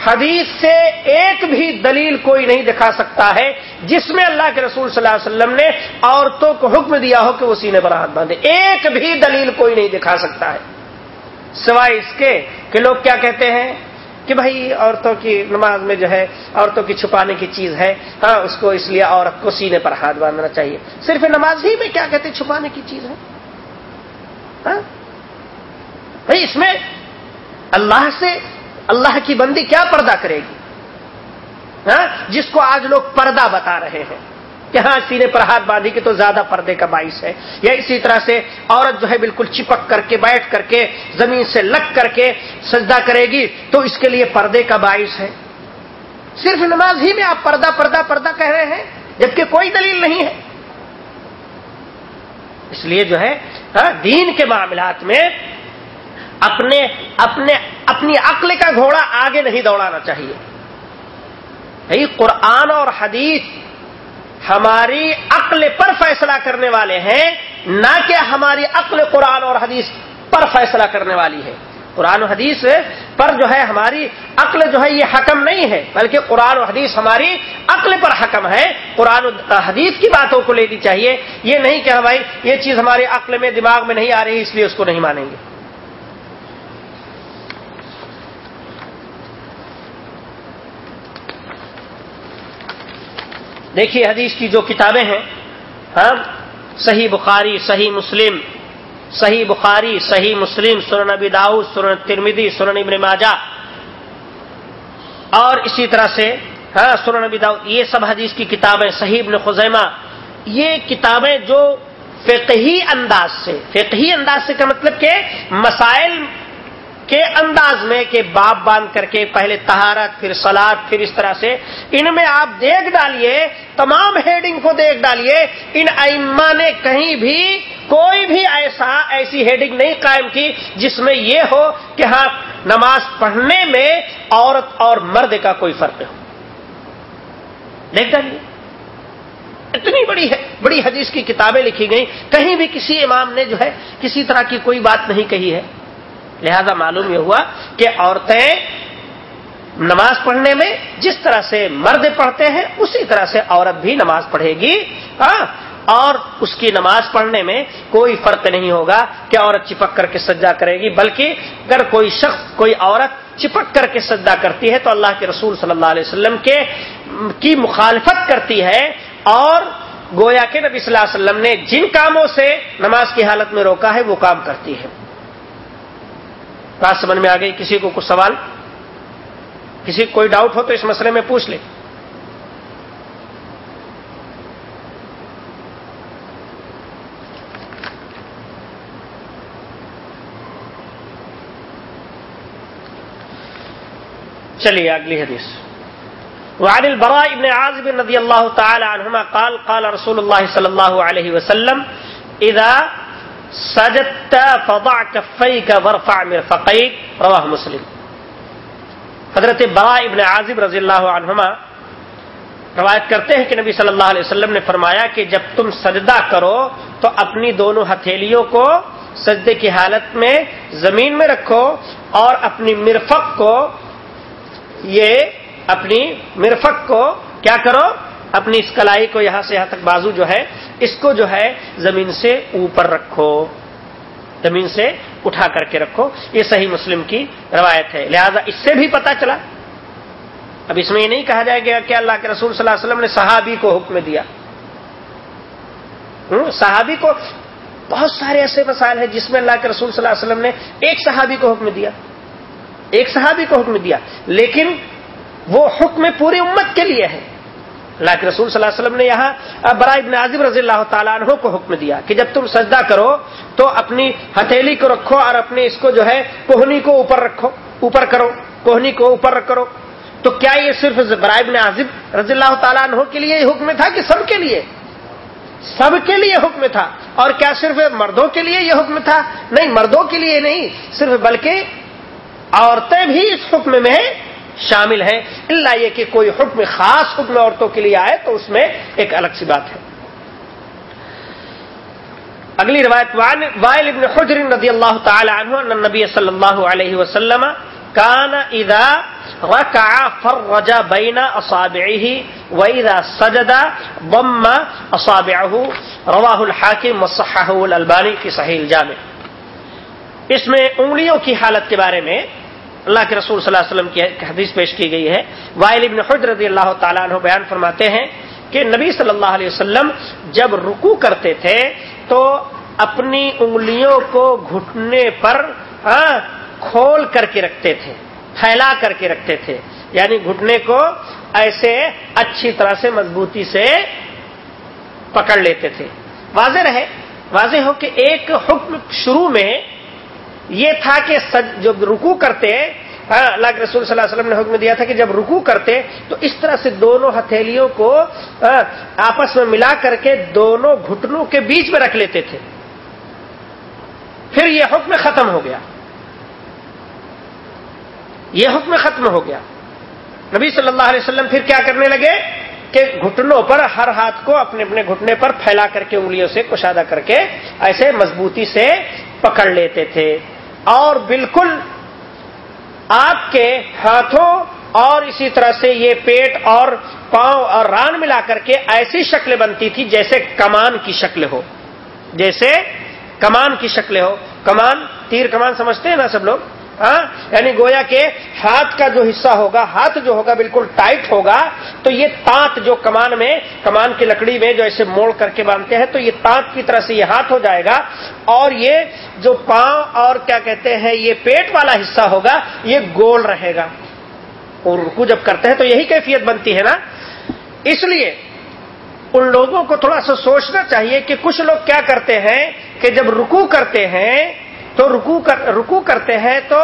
حدیث سے ایک بھی دلیل کوئی نہیں دکھا سکتا ہے جس میں اللہ کے رسول صلی اللہ علیہ وسلم نے عورتوں کو حکم دیا ہو کہ وہ سینے پر ہاتھ باندھے ایک بھی دلیل کوئی نہیں دکھا سکتا ہے۔ سوائے اس کے کہ لوگ کیا کہتے ہیں؟ کہ بھائی عورتوں کی نماز میں جو ہے عورتوں کی چھپانے کی چیز ہے ہاں اس کو اس لیے عورت کو سینے پر ہاتھ باندھنا چاہیے۔ صرف نماز ہی میں کیا کہتے چھپانے کی چیز ہے۔ ہاں؟ بھائی، اس میں اللہ سے اللہ کی بندی کیا پردہ کرے گی؟ ہاں؟ جس کو آج لوگ پردہ بتا رہے ہیں۔ کہ ہاں سینے پر ہاتھ باندھی کے تو زیادہ پردے کا باعث ہے۔ یا اسی طرح سے عورت جو ہے بالکل چپک کر کے بیٹھ کر کے زمین سے لگ کر کے سجدہ کرے گی تو اس کے لیے پردے کا باعث ہے۔ صرف نماز ہی میں آپ پردہ پردہ پردہ کہہ رہے ہیں، جبکہ کوئی دلیل نہیں ہے۔ اس لیے جو ہے ہاں، دین کے معاملات میں اپنے اپنے، اپنی عقل کا گھوڑا آگے نہیں دوڑانا چاہیے۔ قرآن اور حدیث ہماری عقل پر فیصلہ کرنے والے ہیں، نہ کہ ہماری عقل قرآن اور حدیث پر فیصلہ کرنے والی ہے۔ قرآن و حدیث پر جو ہے ہماری عقل جو ہے یہ حکم نہیں ہے، بلکہ قرآن و حدیث ہماری عقل پر حکم ہے۔ قرآن و حدیث کی باتوں کو لینی چاہیے، یہ نہیں کہ ہماری یہ چیز ہماری عقل میں دماغ میں نہیں آ رہی، اس لیے اس کو نہیں مانیں گے۔ دیکھیے حدیث کی جو کتابیں ہیں ہاں صحیح بخاری، صحیح مسلم، صحیح بخاری، صحیح مسلم سورن ابی داؤد سورن ترمیدی سورن ابن ماجہ۔ اور اسی طرح سے ہاں سورن ابی داؤد، یہ سب حدیث کی کتابیں، صحیح ابن خزیمہ۔ یہ کتابیں جو فقہی انداز سے، فقہی انداز سے کا مطلب کہ مسائل کے انداز میں کہ باپ باندھ کر کے پہلے تہارت پھر سلاد پھر اس طرح سے، ان میں آپ دیکھ ڈالیے، تمام ہیڈنگ کو دیکھ ڈالیے، ان ائما نے کہیں بھی کوئی بھی ایسا ایسی ہیڈنگ نہیں قائم کی جس میں یہ ہو کہ ہاں نماز پڑھنے میں عورت اور مرد کا کوئی فرق ہو۔ دیکھ ڈالیے۔ اتنی بڑی بڑی حدیث کی کتابیں لکھی گئی کہیں بھی کسی امام نے جو ہے کسی طرح کی کوئی بات نہیں کہی ہے۔ لہذا معلوم یہ ہوا کہ عورتیں نماز پڑھنے میں جس طرح سے مرد پڑھتے ہیں، اسی طرح سے عورت بھی نماز پڑھے گی۔ ہاں اور اس کی نماز پڑھنے میں کوئی فرق نہیں ہوگا کہ عورت چپک کر کے سجا کرے گی، بلکہ اگر کوئی شخص، کوئی عورت چپک کر کے سجا کرتی ہے تو اللہ کے رسول صلی اللہ علیہ وسلم کے کی مخالفت کرتی ہے۔ اور گویا کے نبی صلی اللہ علیہ وسلم نے جن کاموں سے نماز کی حالت میں روکا ہے، وہ کام کرتی ہے۔ بات سمجھ میں آ گئی، کسی کو کچھ سوال؟ کسی کوئی ڈاؤٹ ہو تو اس مسئلے میں پوچھ لیں چلیے، اگلی حدیث۔ وعن البراء ابن عازب رضی اللہ تعالی عنہما قال قال رسول اللہ صلی اللہ علیہ وسلم، اذا سجدت فضع كفيك وارفع مرفقيك، رواه مسلم. حضرت برا ابن عازب رضی اللہ عنہما روایت کرتے ہیں کہ نبی صلی اللہ علیہ وسلم نے فرمایا کہ جب تم سجدہ کرو تو اپنی دونوں ہتھیلیوں کو سجدے کی حالت میں زمین میں رکھو اور اپنی مرفق کو یہ اپنی مرفق کو کیا کرو؟ اپنی اس کلائی کو یہاں سے یہاں تک بازو جو ہے، اس کو جو ہے زمین سے اوپر رکھو۔ زمین سے اٹھا کر کے رکھو۔ یہ صحیح مسلم کی روایت ہے۔ لہذا اس سے بھی پتا چلا۔ اب اس میں یہ نہیں کہا جائے گا کہ اللہ کے رسول صلی اللہ علیہ وسلم نے صحابی کو حکم دیا۔ صحابی کو بہت سارے ایسے مسائل ہیں جس میں اللہ کے رسول صلی اللہ علیہ وسلم نے ایک صحابی کو حکم دیا۔ ایک صحابی کو حکم دیا۔ لیکن وہ حکم پوری امت کے لیے ہے۔ اللہ کے رسول صلی اللہ علیہ وسلم نے یہاں برائے ابن عظیم رضی اللہ تعالیٰ عنہ کو حکم دیا کہ جب تم سجدہ کرو تو اپنی ہتھیلی کو رکھو اور اپنے اس کو جو ہے کوہنی کو اوپر رکھو، اوپر کرو، کوہنی کو اوپر کرو۔ تو کیا یہ صرف برائے ابن عظیم رضی اللہ تعالیٰ عنہ کے لیے حکم تھا کہ سب کے لیے؟ سب کے لیے حکم تھا۔ اور کیا صرف مردوں کے لیے یہ حکم تھا؟ نہیں، مردوں کے لیے نہیں، صرف بلکہ عورتیں بھی اس حکم میں شامل ہیں۔ اللہ یہ کہ کوئی حکم خاص حکم عورتوں کے لیے آئے تو اس میں ایک الگ سی بات ہے۔ اگلی روایت وائل ابن حجر رضی اللہ تعالی عنہ ان نبی صلی اللہ علیہ وسلم کان اذا رکع فرج بین اصابعه واذا سجد ضم اصابعه۔ رواه الحاکم وصححه الالبانی کی صحیح الجامع۔ اس میں انگلیوں کی حالت کے بارے میں اللہ کے رسول صلی اللہ علیہ وسلم کی حدیث پیش کی گئی ہے۔ وائل ابن خد رضی اللہ تعالیٰ عنہ بیان فرماتے ہیں کہ نبی صلی اللہ علیہ وسلم جب رکو کرتے تھے تو اپنی انگلیوں کو گھٹنے پر کھول کر کے رکھتے تھے، پھیلا کر کے رکھتے تھے۔ یعنی گھٹنے کو ایسے اچھی طرح سے مضبوطی سے پکڑ لیتے تھے۔ واضح رہے؟ واضح ہو کہ ایک حکم شروع میں یہ تھا کہ جب رکو کرتے ہاں، اللہ کے رسول صلی اللہ علیہ وسلم نے حکم دیا تھا کہ جب رکو کرتے تو اس طرح سے دونوں ہتھیلیوں کو ہاں، آپس میں ملا کر کے دونوں گھٹنوں کے بیچ میں رکھ لیتے تھے۔ پھر یہ حکم ختم ہو گیا۔ یہ حکم ختم ہو گیا۔ نبی صلی اللہ علیہ وسلم پھر کیا کرنے لگے کہ گھٹنوں پر ہر ہاتھ کو اپنے اپنے گھٹنے پر پھیلا کر کے انگلیوں سے کشادہ کر کے ایسے مضبوطی سے پکڑ لیتے تھے۔ اور بالکل آپ کے ہاتھوں اور اسی طرح سے یہ پیٹ اور پاؤں اور ران ملا کر کے ایسی شکل بنتی تھی جیسے کمان کی شکل ہو۔ جیسے کمان کی شکل ہو۔ کمان تیر کمان سمجھتے ہیں نا سب لوگ؟ ہاں؟ یعنی گویا کہ ہاتھ کا جو حصہ ہوگا، ہاتھ جو ہوگا، بالکل ٹائٹ ہوگا، تو یہ تانت جو کمان میں، کمان کی لکڑی میں جو ایسے موڑ کر کے باندھتے ہیں، تو یہ تانت کی طرح سے یہ ہاتھ ہو جائے گا۔ اور یہ جو پاؤں اور کیا کہتے ہیں، یہ پیٹ والا حصہ ہوگا، یہ گول رہے گا۔ اور رکو جب کرتے ہیں تو یہی کیفیت بنتی ہے نا؟ اس لیے ان لوگوں کو تھوڑا سا سوچنا چاہیے کہ کچھ لوگ کیا کرتے ہیں کہ جب رکو کرتے ہیں تو رکو کر رکو کرتے ہیں تو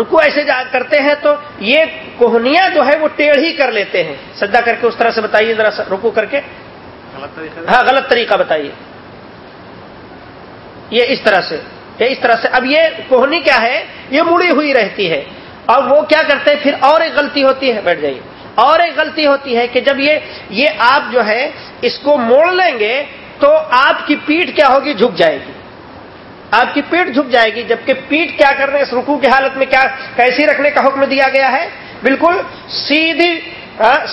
رکو ایسے جا کرتے ہیں تو یہ کوہنیاں جو ہے وہ ٹیڑھی کر لیتے ہیں۔ سجا کر کے اس طرح سے بتائیے ذرا رکو کر کے۔ ہاں غلط طریقہ بتائیے۔ یہ اس طرح سے یہ اس طرح سے۔ اب یہ کوہنی کیا ہے؟ یہ مڑی ہوئی رہتی ہے۔ اور وہ کیا کرتے ہیں؟ پھر اور ایک غلطی ہوتی ہے۔ بیٹھ جائیے۔ اور ایک غلطی ہوتی ہے کہ جب یہ یہ آپ جو ہے اس کو موڑ لیں گے تو آپ کی پیٹ کیا ہوگی؟ جھک جائے گی۔ آپ کی پیٹ جھک جائے گی، جبکہ پیٹ کیا کرنے اس رکو کی حالت میں کیا کیسی رکھنے کا حکم دیا گیا ہے؟ بالکل سیدھی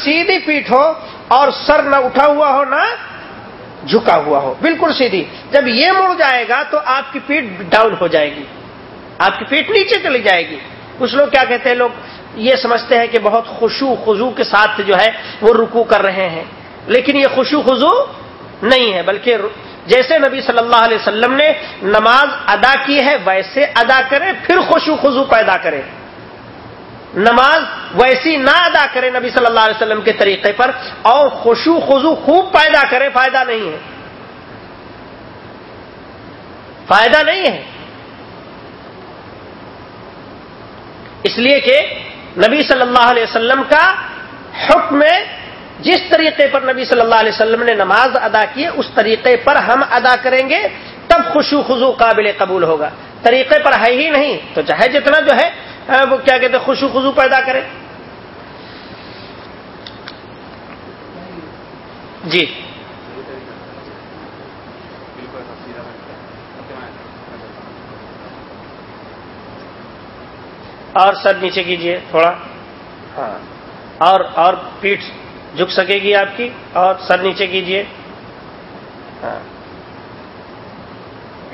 سیدھی پیٹ ہو اور سر نہ اٹھا ہوا ہو، نہ جھکا ہوا ہو۔ بالکل سیدھی۔ جب یہ مڑ جائے گا تو آپ کی پیٹ ڈاؤن ہو جائے گی۔ آپ کی پیٹ نیچے چلی جائے گی۔ کچھ لوگ کیا کہتے ہیں، لوگ یہ سمجھتے ہیں کہ بہت خوشو خزو کے ساتھ جو ہے وہ رکو کر رہے ہیں، لیکن یہ خوشو خزو نہیں ہے، بلکہ جیسے نبی صلی اللہ علیہ وسلم نے نماز ادا کی ہے، ویسے ادا کرے، پھر خوشو خزو پیدا کرے۔ نماز ویسی نہ ادا کرے نبی صلی اللہ علیہ وسلم کے طریقے پر، اور خوشو خزو خوب پیدا کرے، فائدہ نہیں ہے۔ فائدہ نہیں ہے۔ اس لیے کہ نبی صلی اللہ علیہ وسلم کا حکم جس طریقے پر نبی صلی اللہ علیہ وسلم نے نماز ادا کی اس طریقے پر ہم ادا کریں گے تب خوشو خزو قابل قبول ہوگا۔ طریقے پر ہے ہی نہیں تو چاہے جتنا جو ہے وہ کیا کہتے خوشو خزو پیدا کرے جی۔ اور سر نیچے کیجیے تھوڑا۔ ہاں۔ اور اور پیٹ جھک سکے گی آپ کی اور سر نیچے کیجیے۔ ہاں۔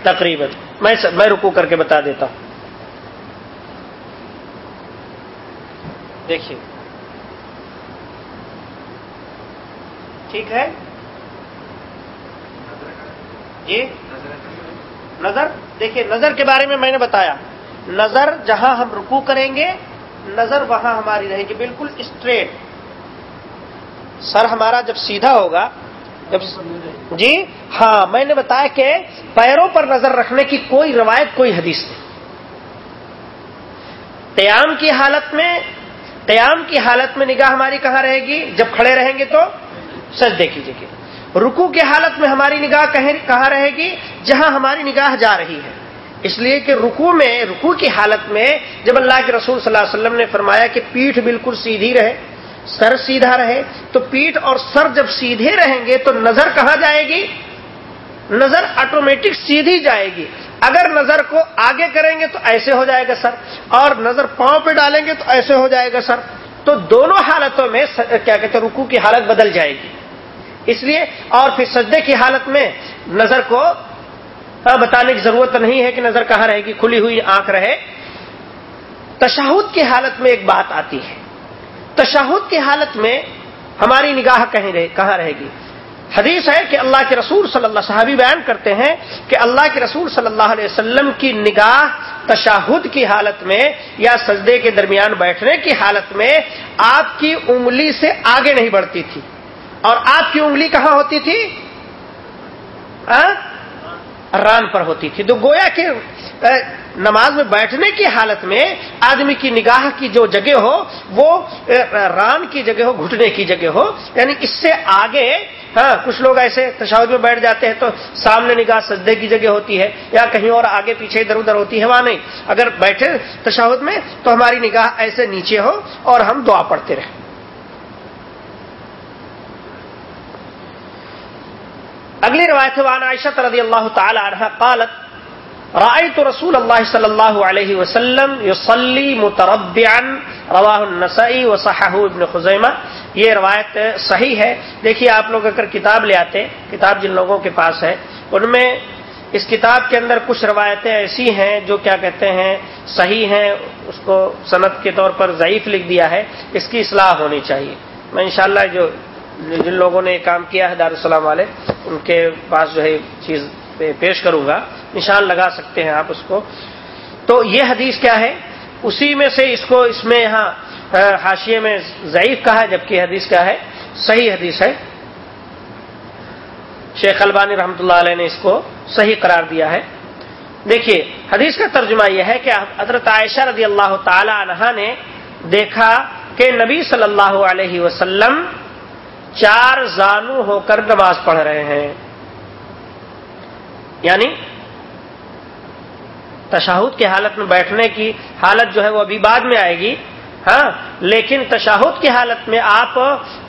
تقریباً۔ میں میں رکو کر کے بتا دیتا ہوں۔ دیکھیے۔ ٹھیک ہے؟ جی؟ نظر؟ دیکھیے، نظر کے بارے میں میں نے بتایا۔ نظر جہاں ہم رکو کریں گے، نظر وہاں ہماری رہے گی۔ بالکل اسٹریٹ۔ سر ہمارا جب سیدھا ہوگا، جب جی؟ ہاں میں نے بتایا کہ پیروں پر نظر رکھنے کی کوئی روایت، کوئی حدیث نہیں۔ قیام کی حالت میں، قیام کی حالت میں نگاہ ہماری کہاں رہے گی؟ جب کھڑے رہیں گے تو سچ دیکھ لیجیے رکو کی حالت میں ہماری نگاہ کہاں رہے گی؟ جہاں ہماری نگاہ جا رہی ہے۔ اس لیے کہ رکو میں رکو کی حالت میں، جب اللہ کے رسول صلی اللہ علیہ وسلم نے فرمایا کہ پیٹھ بالکل سیدھی رہے سر سیدھا رہے تو پیٹ اور سر جب سیدھے رہیں گے تو نظر کہاں جائے گی؟ نظر آٹومیٹک سیدھی جائے گی۔ اگر نظر کو آگے کریں گے تو ایسے ہو جائے گا سر، اور نظر پاؤں پہ ڈالیں گے تو ایسے ہو جائے گا سر۔ تو دونوں حالتوں میں کیا کہتے ہیں رکو کی حالت بدل جائے گی۔ اس لیے، اور پھر سجدے کی حالت میں نظر کو بتانے کی ضرورت نہیں ہے کہ نظر کہاں رہے گی، کھلی ہوئی آنکھ رہے۔ تشاہد کی حالت میں ایک بات آتی ہے۔ تشاہد کی حالت میں ہماری نگاہ کہیں رہے کہاں رہے گی؟ حدیث ہے کہ اللہ کے رسول صلی اللہ صحابی بیان کرتے ہیں کہ اللہ کے رسول صلی اللہ علیہ وسلم کی نگاہ تشاہد کی حالت میں یا سجدے کے درمیان بیٹھنے کی حالت میں آپ کی انگلی سے آگے نہیں بڑھتی تھی۔ اور آپ کی انگلی کہاں ہوتی تھی؟ ران پر ہوتی تھی۔ تو گویا کہ نماز میں بیٹھنے کی حالت میں آدمی کی نگاہ کی جو جگہ ہو، وہ ران کی جگہ ہو، گھٹنے کی جگہ ہو یعنی اس سے آگے ہاں کچھ لوگ ایسے تشاہد میں بیٹھ جاتے ہیں تو سامنے نگاہ سجدے کی جگہ ہوتی ہے یا کہیں اور آگے، پیچھے، ادھر ادھر ہوتی ہے، وہاں نہیں۔ اگر بیٹھے تشاہد میں تو ہماری نگاہ ایسے نیچے ہو اور ہم دعا پڑھتے رہیں۔ اگلی روایت وان عائشہ رضی اللہ تعالی عنہ قالت رائے تو رسول اللہ صلی اللہ علیہ وسلم یصلی متربعا رواہ النسائی و صحاح ابن خزیمہ۔ یہ روایت صحیح ہے۔ دیکھیے، آپ لوگ اگر کتاب لے آتے، کتاب جن لوگوں کے پاس ہے، ان میں اس کتاب کے اندر کچھ روایتیں ایسی ہیں جو کیا کہتے ہیں، صحیح ہیں، اس کو صنعت کے طور پر ضعیف لکھ دیا ہے۔ اس کی اصلاح ہونی چاہیے۔ میں انشاءاللہ جو جن لوگوں نے کام کیا ہے، دارالسلام والے ان کے پاس جو ہے چیز پیش کروں گا۔ نشان لگا سکتے ہیں آپ اس کو۔ تو یہ حدیث کیا ہے؟ اسی میں سے اس کو اس میں یہاں حاشیے میں ضعیف کہا ہے، جبکہ حدیث کیا ہے؟ صحیح حدیث ہے۔ شیخ البانی رحمتہ اللہ علیہ نے اس کو صحیح قرار دیا ہے۔ دیکھیے، حدیث کا ترجمہ یہ ہے کہ حضرت عائشہ رضی اللہ تعالی عنہ نے دیکھا کہ نبی صلی اللہ علیہ وسلم چار زانو ہو کر نماز پڑھ رہے ہیں۔ یعنی تشاہد کی حالت میں بیٹھنے کی حالت جو ہے وہ ابھی بعد میں آئے گی ہاں لیکن تشاہد کی حالت میں آپ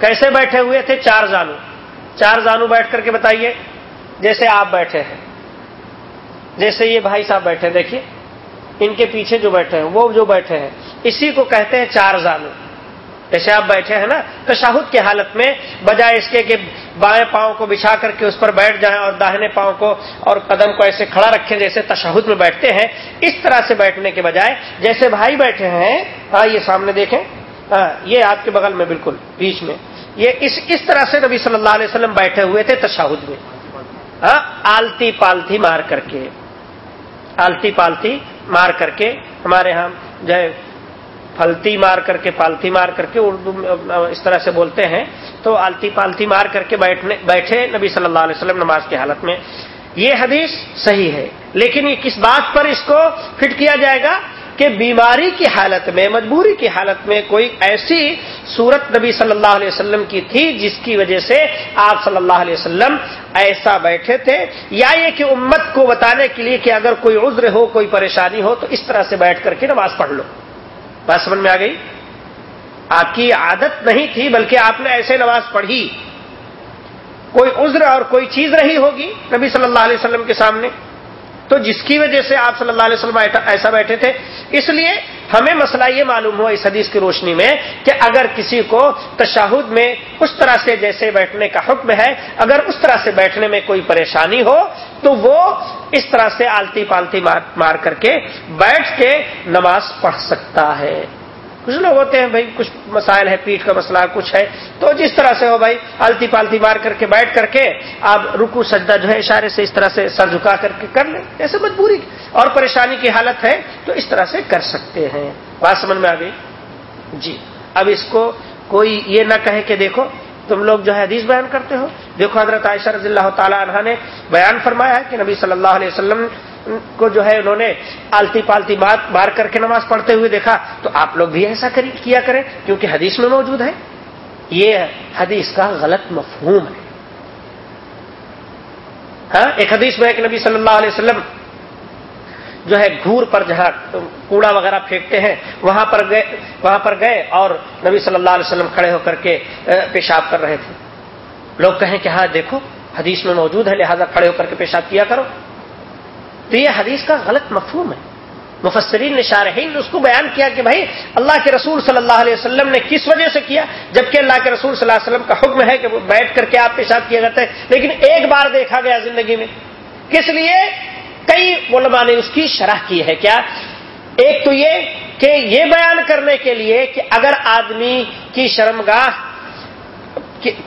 کیسے بیٹھے ہوئے تھے؟ چار زانو۔ چار زانو بیٹھ کر کے بتائیے۔ جیسے آپ بیٹھے ہیں۔ جیسے یہ بھائی صاحب بیٹھے دیکھیے، ان کے پیچھے جو بیٹھے ہیں، وہ جو بیٹھے ہیں، اسی کو کہتے ہیں چار زانو۔ جیسے آپ بیٹھے ہیں نا، تشاہد کی حالت میں بجائے اس کے کہ بائیں پاؤں کو بچھا کر کے اس پر بیٹھ جائیں اور داہنے پاؤں کو اور قدم کو ایسے کھڑا رکھیں جیسے تشاہد میں بیٹھتے ہیں، اس طرح سے بیٹھنے کے بجائے جیسے بھائی بیٹھے ہیں ہاں یہ سامنے دیکھیں ہاں یہ آپ کے بغل میں بالکل بیچ میں، یہ اس اس طرح سے نبی صلی اللہ علیہ وسلم بیٹھے ہوئے تھے تشاہد میں ہاں آلتی پالتی مار کر کے، آلتی پالتی مار کر کے ہمارے ہاں جو ہے پھلتی مار کر کے، پالتی مار کر کے اردو اس طرح سے بولتے ہیں۔ تو آلتی پالتی مار کر کے بیٹھنے، بیٹھے نبی صلی اللہ علیہ وسلم نماز کی حالت میں۔ یہ حدیث صحیح ہے، لیکن یہ کس بات پر اس کو فٹ کیا جائے گا؟ کہ بیماری کی حالت میں، مجبوری کی حالت میں کوئی ایسی صورت نبی صلی اللہ علیہ وسلم کی تھی جس کی وجہ سے آپ صلی اللہ علیہ وسلم ایسا بیٹھے تھے۔ یا یہ کہ امت کو بتانے کے لیے کہ اگر کوئی عذر ہو، کوئی پریشانی ہو، تو اس طرح سے بیٹھ کر کے نماز پڑھ لو۔ بات سمجھ میں آ گئی؟ آپ کی عادت نہیں تھی، بلکہ آپ نے ایسے نماز پڑھی۔ کوئی عذر اور کوئی چیز رہی ہوگی نبی صلی اللہ علیہ وسلم کے سامنے؟ تو جس کی وجہ سے آپ صلی اللہ علیہ وسلم ایسا بیٹھے تھے، اس لیے ہمیں مسئلہ یہ معلوم ہوا اس حدیث کی روشنی میں کہ اگر کسی کو تشاہد میں اس طرح سے جیسے بیٹھنے کا حکم ہے، اگر اس طرح سے بیٹھنے میں کوئی پریشانی ہو، تو وہ اس طرح سے آلتی پالتی مار کر کے بیٹھ کے نماز پڑھ سکتا ہے۔ کچھ لوگ ہوتے ہیں بھائی، کچھ مسائل ہے پیٹ کا مسئلہ، کچھ ہے تو جس طرح سے ہو بھائی آلتی پالتی مار کر کے بیٹھ کر کے آپ رکو، سجدہ جو ہے اشارے سے اس طرح سے سر جھکا کر کے کر لیں۔ ایسے مجبوری اور پریشانی کی حالت ہے تو اس طرح سے کر سکتے ہیں۔ بات سمجھ میں آ گئی؟ جی۔ اب اس کو کوئی یہ نہ کہے کہ دیکھو، تم لوگ جو ہے حدیث بیان کرتے ہو۔ دیکھو حضرت عائشہ رضی اللہ تعالیٰ عنہ نے بیان فرمایا ہے کہ نبی صلی اللہ علیہ وسلم کو جو ہے انہوں نے آلتی پالتی بات مار کر کے نماز پڑھتے ہوئے دیکھا، تو آپ لوگ بھی ایسا کیا کریں، کیونکہ حدیث میں موجود ہے۔ یہ حدیث کا غلط مفہوم ہے۔ ہاں ایک حدیث میں ایک نبی صلی اللہ علیہ وسلم جو ہے گھور پر جہاں کوڑا وغیرہ پھینکتے ہیں، وہاں پر گئے، وہاں پر گئے اور نبی صلی اللہ علیہ وسلم کھڑے ہو کر کے پیشاب کر رہے تھے۔ لوگ کہیں کہ ہاں دیکھو، حدیث میں موجود ہے، لہذا کھڑے ہو کر کے پیشاب کیا کرو۔ تو یہ حدیث کا غلط مفہوم ہے۔ مفسرین نے شارحین نے اس کو بیان کیا کہ بھائی، اللہ کے رسول صلی اللہ علیہ وسلم نے کس وجہ سے کیا؟ جبکہ اللہ کے رسول صلی اللہ علیہ وسلم کا حکم ہے کہ وہ بیٹھ کر کے آپ پیشاب کیا جاتا ہے۔ لیکن ایک بار دیکھا گیا زندگی میں۔ کس لیے؟ کئی علماء نے اس کی شرح کی ہے۔ کیا؟ ایک تو یہ کہ یہ بیان کرنے کے لیے کہ اگر آدمی کی شرمگاہ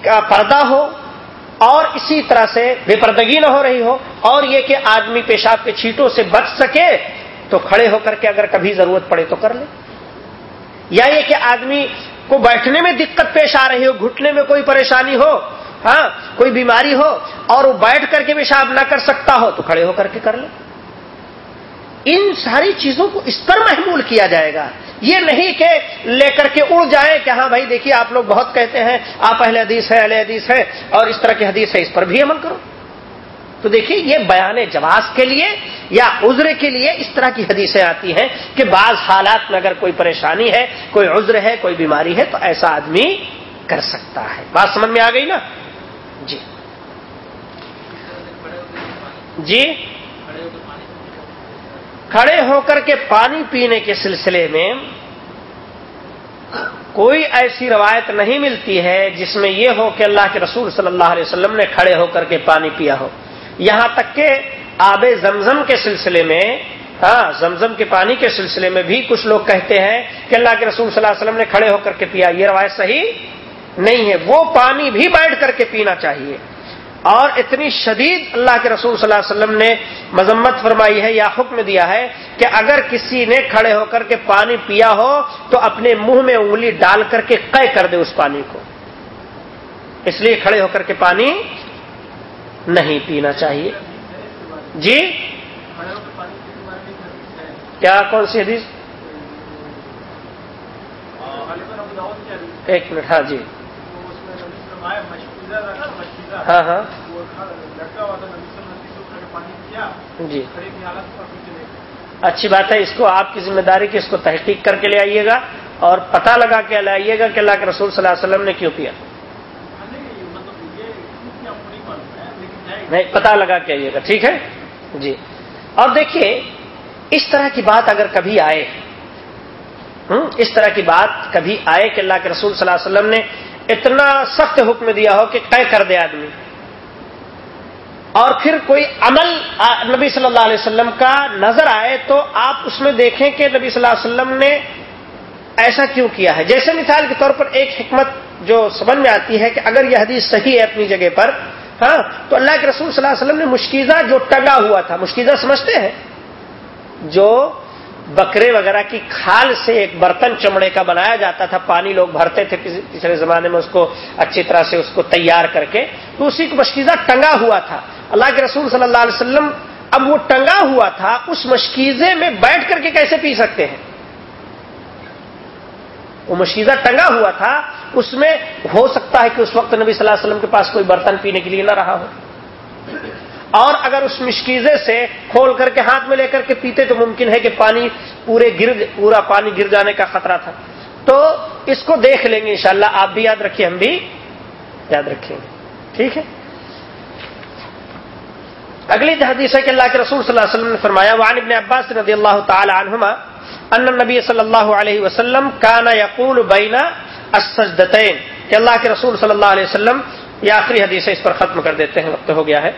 کا پردہ ہو اور اسی طرح سے بے پردگی نہ ہو رہی ہو اور یہ کہ آدمی پیشاب کے چھیٹوں سے بچ سکے تو کھڑے ہو کر کے اگر کبھی ضرورت پڑے تو کر لے۔ یا یہ کہ آدمی کو بیٹھنے میں دقت پیش آ رہی ہو، گھٹنے میں کوئی پریشانی ہو ہاں کوئی بیماری ہو اور وہ بیٹھ کر کے پیشاب نہ کر سکتا ہو تو کھڑے ہو کر کے کر لے۔ ان ساری چیزوں کو اس پر محمول کیا جائے گا۔ یہ نہیں کہ لے کر کے اڑ جائیں کہ ہاں بھائی دیکھیے آپ لوگ بہت کہتے ہیں، آپ اہل حدیث ہے اہل حدیث ہے اور اس طرح کی حدیث ہے، اس پر بھی عمل کرو۔ تو دیکھیے، یہ بیان جواز کے لیے یا عذر کے لیے اس طرح کی حدیثیں آتی ہیں کہ بعض حالات میں اگر کوئی پریشانی ہے، کوئی عذر ہے، کوئی بیماری ہے، تو ایسا آدمی کر سکتا ہے۔ بات سمجھ میں آ گئی نا؟ جی۔ جی؟ کھڑے ہو کر کے پانی پینے کے سلسلے میں کوئی ایسی روایت نہیں ملتی ہے جس میں یہ ہو کہ اللہ کے رسول صلی اللہ علیہ وسلم نے کھڑے ہو کر کے پانی پیا ہو۔ یہاں تک کہ آب زمزم کے سلسلے میں ہاں زمزم کے پانی کے سلسلے میں بھی کچھ لوگ کہتے ہیں کہ اللہ کے رسول صلی اللہ علیہ وسلم نے کھڑے ہو کر کے پیا۔ یہ روایت صحیح نہیں ہے۔ وہ پانی بھی بیٹھ کر کے پینا چاہیے۔ اور اتنی شدید اللہ کے رسول صلی اللہ علیہ وسلم نے مذمت فرمائی ہے یا حکم دیا ہے کہ اگر کسی نے کھڑے ہو کر کے پانی پیا ہو تو اپنے منہ میں انگلی ڈال کر کے قے کر دے اس پانی کو۔ اس لیے کھڑے ہو کر کے پانی نہیں پینا چاہیے۔ جی؟ کیا کون سی حدیث؟ ایک منٹ ہاں جی۔ ہاں ہاں۔ جی۔ اچھی بات ہے، اس کو آپ کی ذمہ داری کی اس کو تحقیق کر کے لے آئیے گا اور پتہ لگا کے لے آئیے گا کہ اللہ کے رسول صلی اللہ علیہ وسلم نے کیوں پیا نہیں، پتہ لگا کے آئیے گا، ٹھیک ہے؟ جی۔ اور دیکھیے، اس طرح کی بات اگر کبھی آئے اس طرح کی بات کبھی آئے کہ اللہ کے رسول صلی اللہ علیہ وسلم نے اتنا سخت حکم دیا ہو کہ طے کر دے آدمی۔ اور پھر کوئی عمل نبی صلی اللہ علیہ وسلم کا نظر آئے تو آپ اس میں دیکھیں کہ نبی صلی اللہ علیہ وسلم نے ایسا کیوں کیا ہے۔ جیسے مثال کے طور پر ایک حکمت جو سمجھ میں آتی ہے کہ اگر یہ حدیث صحیح ہے اپنی جگہ پر ہاں تو اللہ کے رسول صلی اللہ علیہ وسلم نے مشکیزہ جو ٹنگا ہوا تھا، مشکیزہ سمجھتے ہیں؟ جو بکرے وغیرہ کی کھال سے ایک برتن چمڑے کا بنایا جاتا تھا، پانی لوگ بھرتے تھے پچھلے زمانے میں اس کو اچھی طرح سے اس کو تیار کر کے۔ تو اسی کو مشکیزہ ٹنگا ہوا تھا۔ اللہ کے رسول صلی اللہ علیہ وسلم اب وہ ٹنگا ہوا تھا، اس مشکیزے میں بیٹھ کر کے کیسے پی سکتے ہیں؟ وہ مشکیزہ ٹنگا ہوا تھا، اس میں ہو سکتا ہے کہ اس وقت نبی صلی اللہ علیہ وسلم کے پاس کوئی برتن پینے کے لیے نہ رہا ہو۔ اور اگر اس مشکیزے سے کھول کر کے ہاتھ میں لے کر کے پیتے تو ممکن ہے کہ پانی پورے گر پورا پانی گر جانے کا خطرہ تھا۔ تو اس کو دیکھ لیں گے انشاءاللہ۔ آپ بھی یاد رکھیے، ہم بھی یاد رکھیں گے۔ ٹھیک ہے؟ اگلی حدیث ہے کہ اللہ کے رسول صلی اللہ علیہ وسلم نے فرمایا، وعن ابن عباس رضی اللہ تعالی عنہما، ان نبی صلی اللہ علیہ وسلم کانا یقول بینا السجدتین۔ کہ اللہ کے رسول صلی اللہ علیہ وسلم، یہ آخری حدیث ہے، اس پر ختم کر دیتے ہیں، وقت ہو گیا ہے۔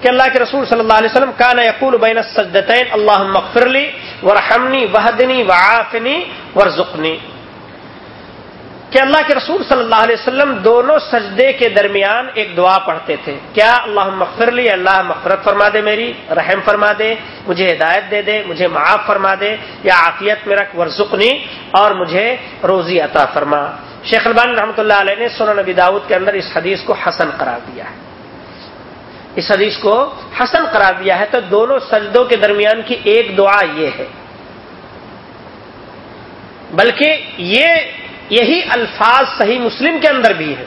کہ اللہ کے رسول صلی اللہ علیہ وسلم کانا یقول بین السجدتین اللہ مغفرلی ورحمنی وحدنی وعافنی، ورزقنی۔ کہ اللہ کے رسول صلی اللہ علیہ وسلم دونوں سجدے کے درمیان ایک دعا پڑھتے تھے۔ کیا اللہ مغفر لی، اللہ مغفرت فرما دے میری، رحم فرما دے، مجھے ہدایت دے دے، مجھے معاف فرما دے، یا عافیت میں رکھ، ورزقنی، اور مجھے روزی عطا فرما۔ شیخ البان رحمۃ اللہ علیہ نے سنن نبی داود کے اندر اس حدیث کو حسن قرار دیا ہے۔ اس حدیث کو حسن قرار دیا ہے تو دونوں سجدوں کے درمیان کی ایک دعا یہ ہے۔ بلکہ یہ یہی الفاظ صحیح مسلم کے اندر بھی ہے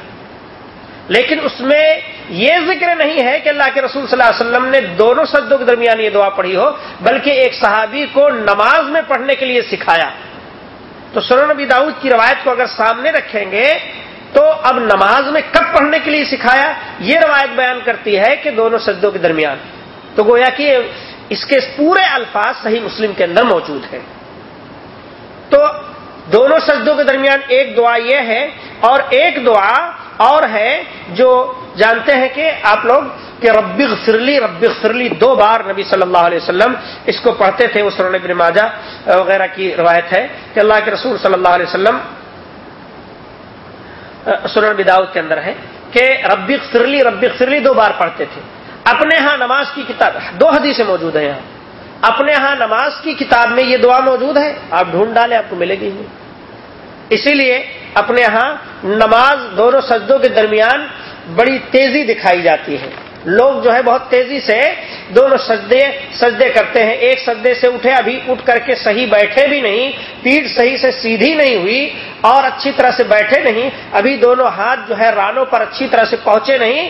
لیکن اس میں یہ ذکر نہیں ہے کہ اللہ کے رسول صلی اللہ علیہ وسلم نے دونوں سجدوں کے درمیان یہ دعا پڑھی ہو، بلکہ ایک صحابی کو نماز میں پڑھنے کے لیے سکھایا۔ تو سنن نبی داؤد کی روایت کو اگر سامنے رکھیں گے تو اب نماز میں کب پڑھنے کے لیے سکھایا؟ یہ روایت بیان کرتی ہے کہ دونوں سجدوں کے درمیان۔ تو گویا کہ اس کے پورے الفاظ صحیح مسلم کے اندر موجود ہیں۔ تو دونوں سجدوں کے درمیان ایک دعا یہ ہے اور ایک دعا اور ہے جو جانتے ہیں کہ آپ لوگ کہ رب فرلی رب فرلی دو بار نبی صلی اللہ علیہ وسلم اس کو پڑھتے تھے، وہ سرن ابن ماجہ وغیرہ کی روایت ہے کہ اللہ کے رسول صلی اللہ علیہ وسلم سنن بداؤت کے اندر ہے کہ ربی سرلی ربی سرلی دو بار پڑھتے تھے۔ اپنے ہاں نماز کی کتاب، دو حدیثیں موجود ہیں یہاں۔ اپنے ہاں نماز کی کتاب میں یہ دعا موجود ہے، آپ ڈھونڈ ڈالیں، آپ کو ملے گی۔ ہی اسی لیے اپنے ہاں نماز دونوں سجدوں کے درمیان بڑی تیزی دکھائی جاتی ہے۔ لوگ جو ہے بہت تیزی سے دونوں سجدے سجدے کرتے ہیں۔ ایک سجدے سے اٹھے، ابھی اٹھ کر کے صحیح بیٹھے بھی نہیں پیٹ صحیح سے سیدھی نہیں ہوئی اور اچھی طرح سے بیٹھے نہیں۔ ابھی دونوں ہاتھ جو ہے رانوں پر اچھی طرح سے پہنچے نہیں۔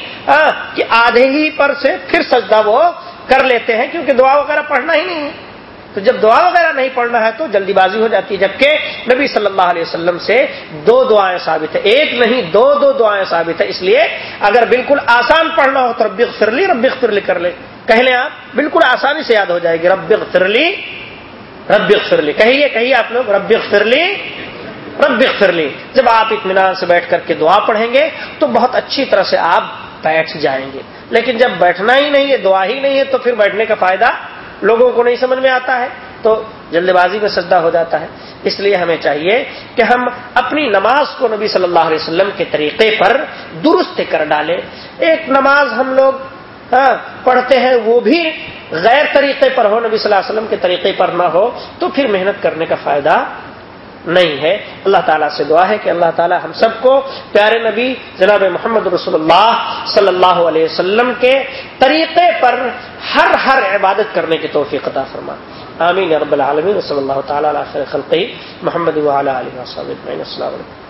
کہ آدھے ہی پر سے پھر سجدہ وہ کر لیتے ہیں کیونکہ دعا وغیرہ پڑھنا ہی نہیں ہے۔ تو جب دعا وغیرہ نہیں پڑھنا ہے تو جلدی بازی ہو جاتی ہے، جبکہ نبی صلی اللہ علیہ وسلم سے دو دعائیں ثابت ہیں۔ ایک نہیں، دو دو دعائیں ثابت ہیں۔ اس لیے اگر بالکل آسان پڑھنا ہو تو رب فرلی رب فرلی کر لے۔ کہہ لیں آپ، بالکل آسانی سے یاد ہو جائے گی، رب فرلی رب فرلی کہیے کہیے آپ لوگ، رب فرلی رب فرلی جب آپ اطمینان سے بیٹھ کر کے دعا پڑھیں گے تو بہت اچھی طرح سے آپ بیٹھ جائیں گے۔ لیکن جب بیٹھنا ہی نہیں ہے، دعا ہی نہیں ہے، تو پھر بیٹھنے کا فائدہ لوگوں کو نہیں سمجھ میں آتا ہے تو جلد بازی میں سجدہ ہو جاتا ہے۔ اس لیے ہمیں چاہیے کہ ہم اپنی نماز کو نبی صلی اللہ علیہ وسلم کے طریقے پر درست کر ڈالیں۔ ایک نماز ہم لوگ ہاں، پڑھتے ہیں وہ بھی غیر طریقے پر ہو نبی صلی اللہ علیہ وسلم کے طریقے پر نہ ہو تو پھر محنت کرنے کا فائدہ نہیں ہے۔ اللہ تعالیٰ سے دعا ہے کہ اللہ تعالیٰ ہم سب کو پیارے نبی جناب محمد رسول اللہ صلی اللہ علیہ وسلم کے طریقے پر ہر ہر عبادت کرنے کی توفیق عطا فرما آمین رب العالمین۔ صلی اللہ تعالیٰ علیہ خلقی محمد علیہ وسلم السلام علیکم۔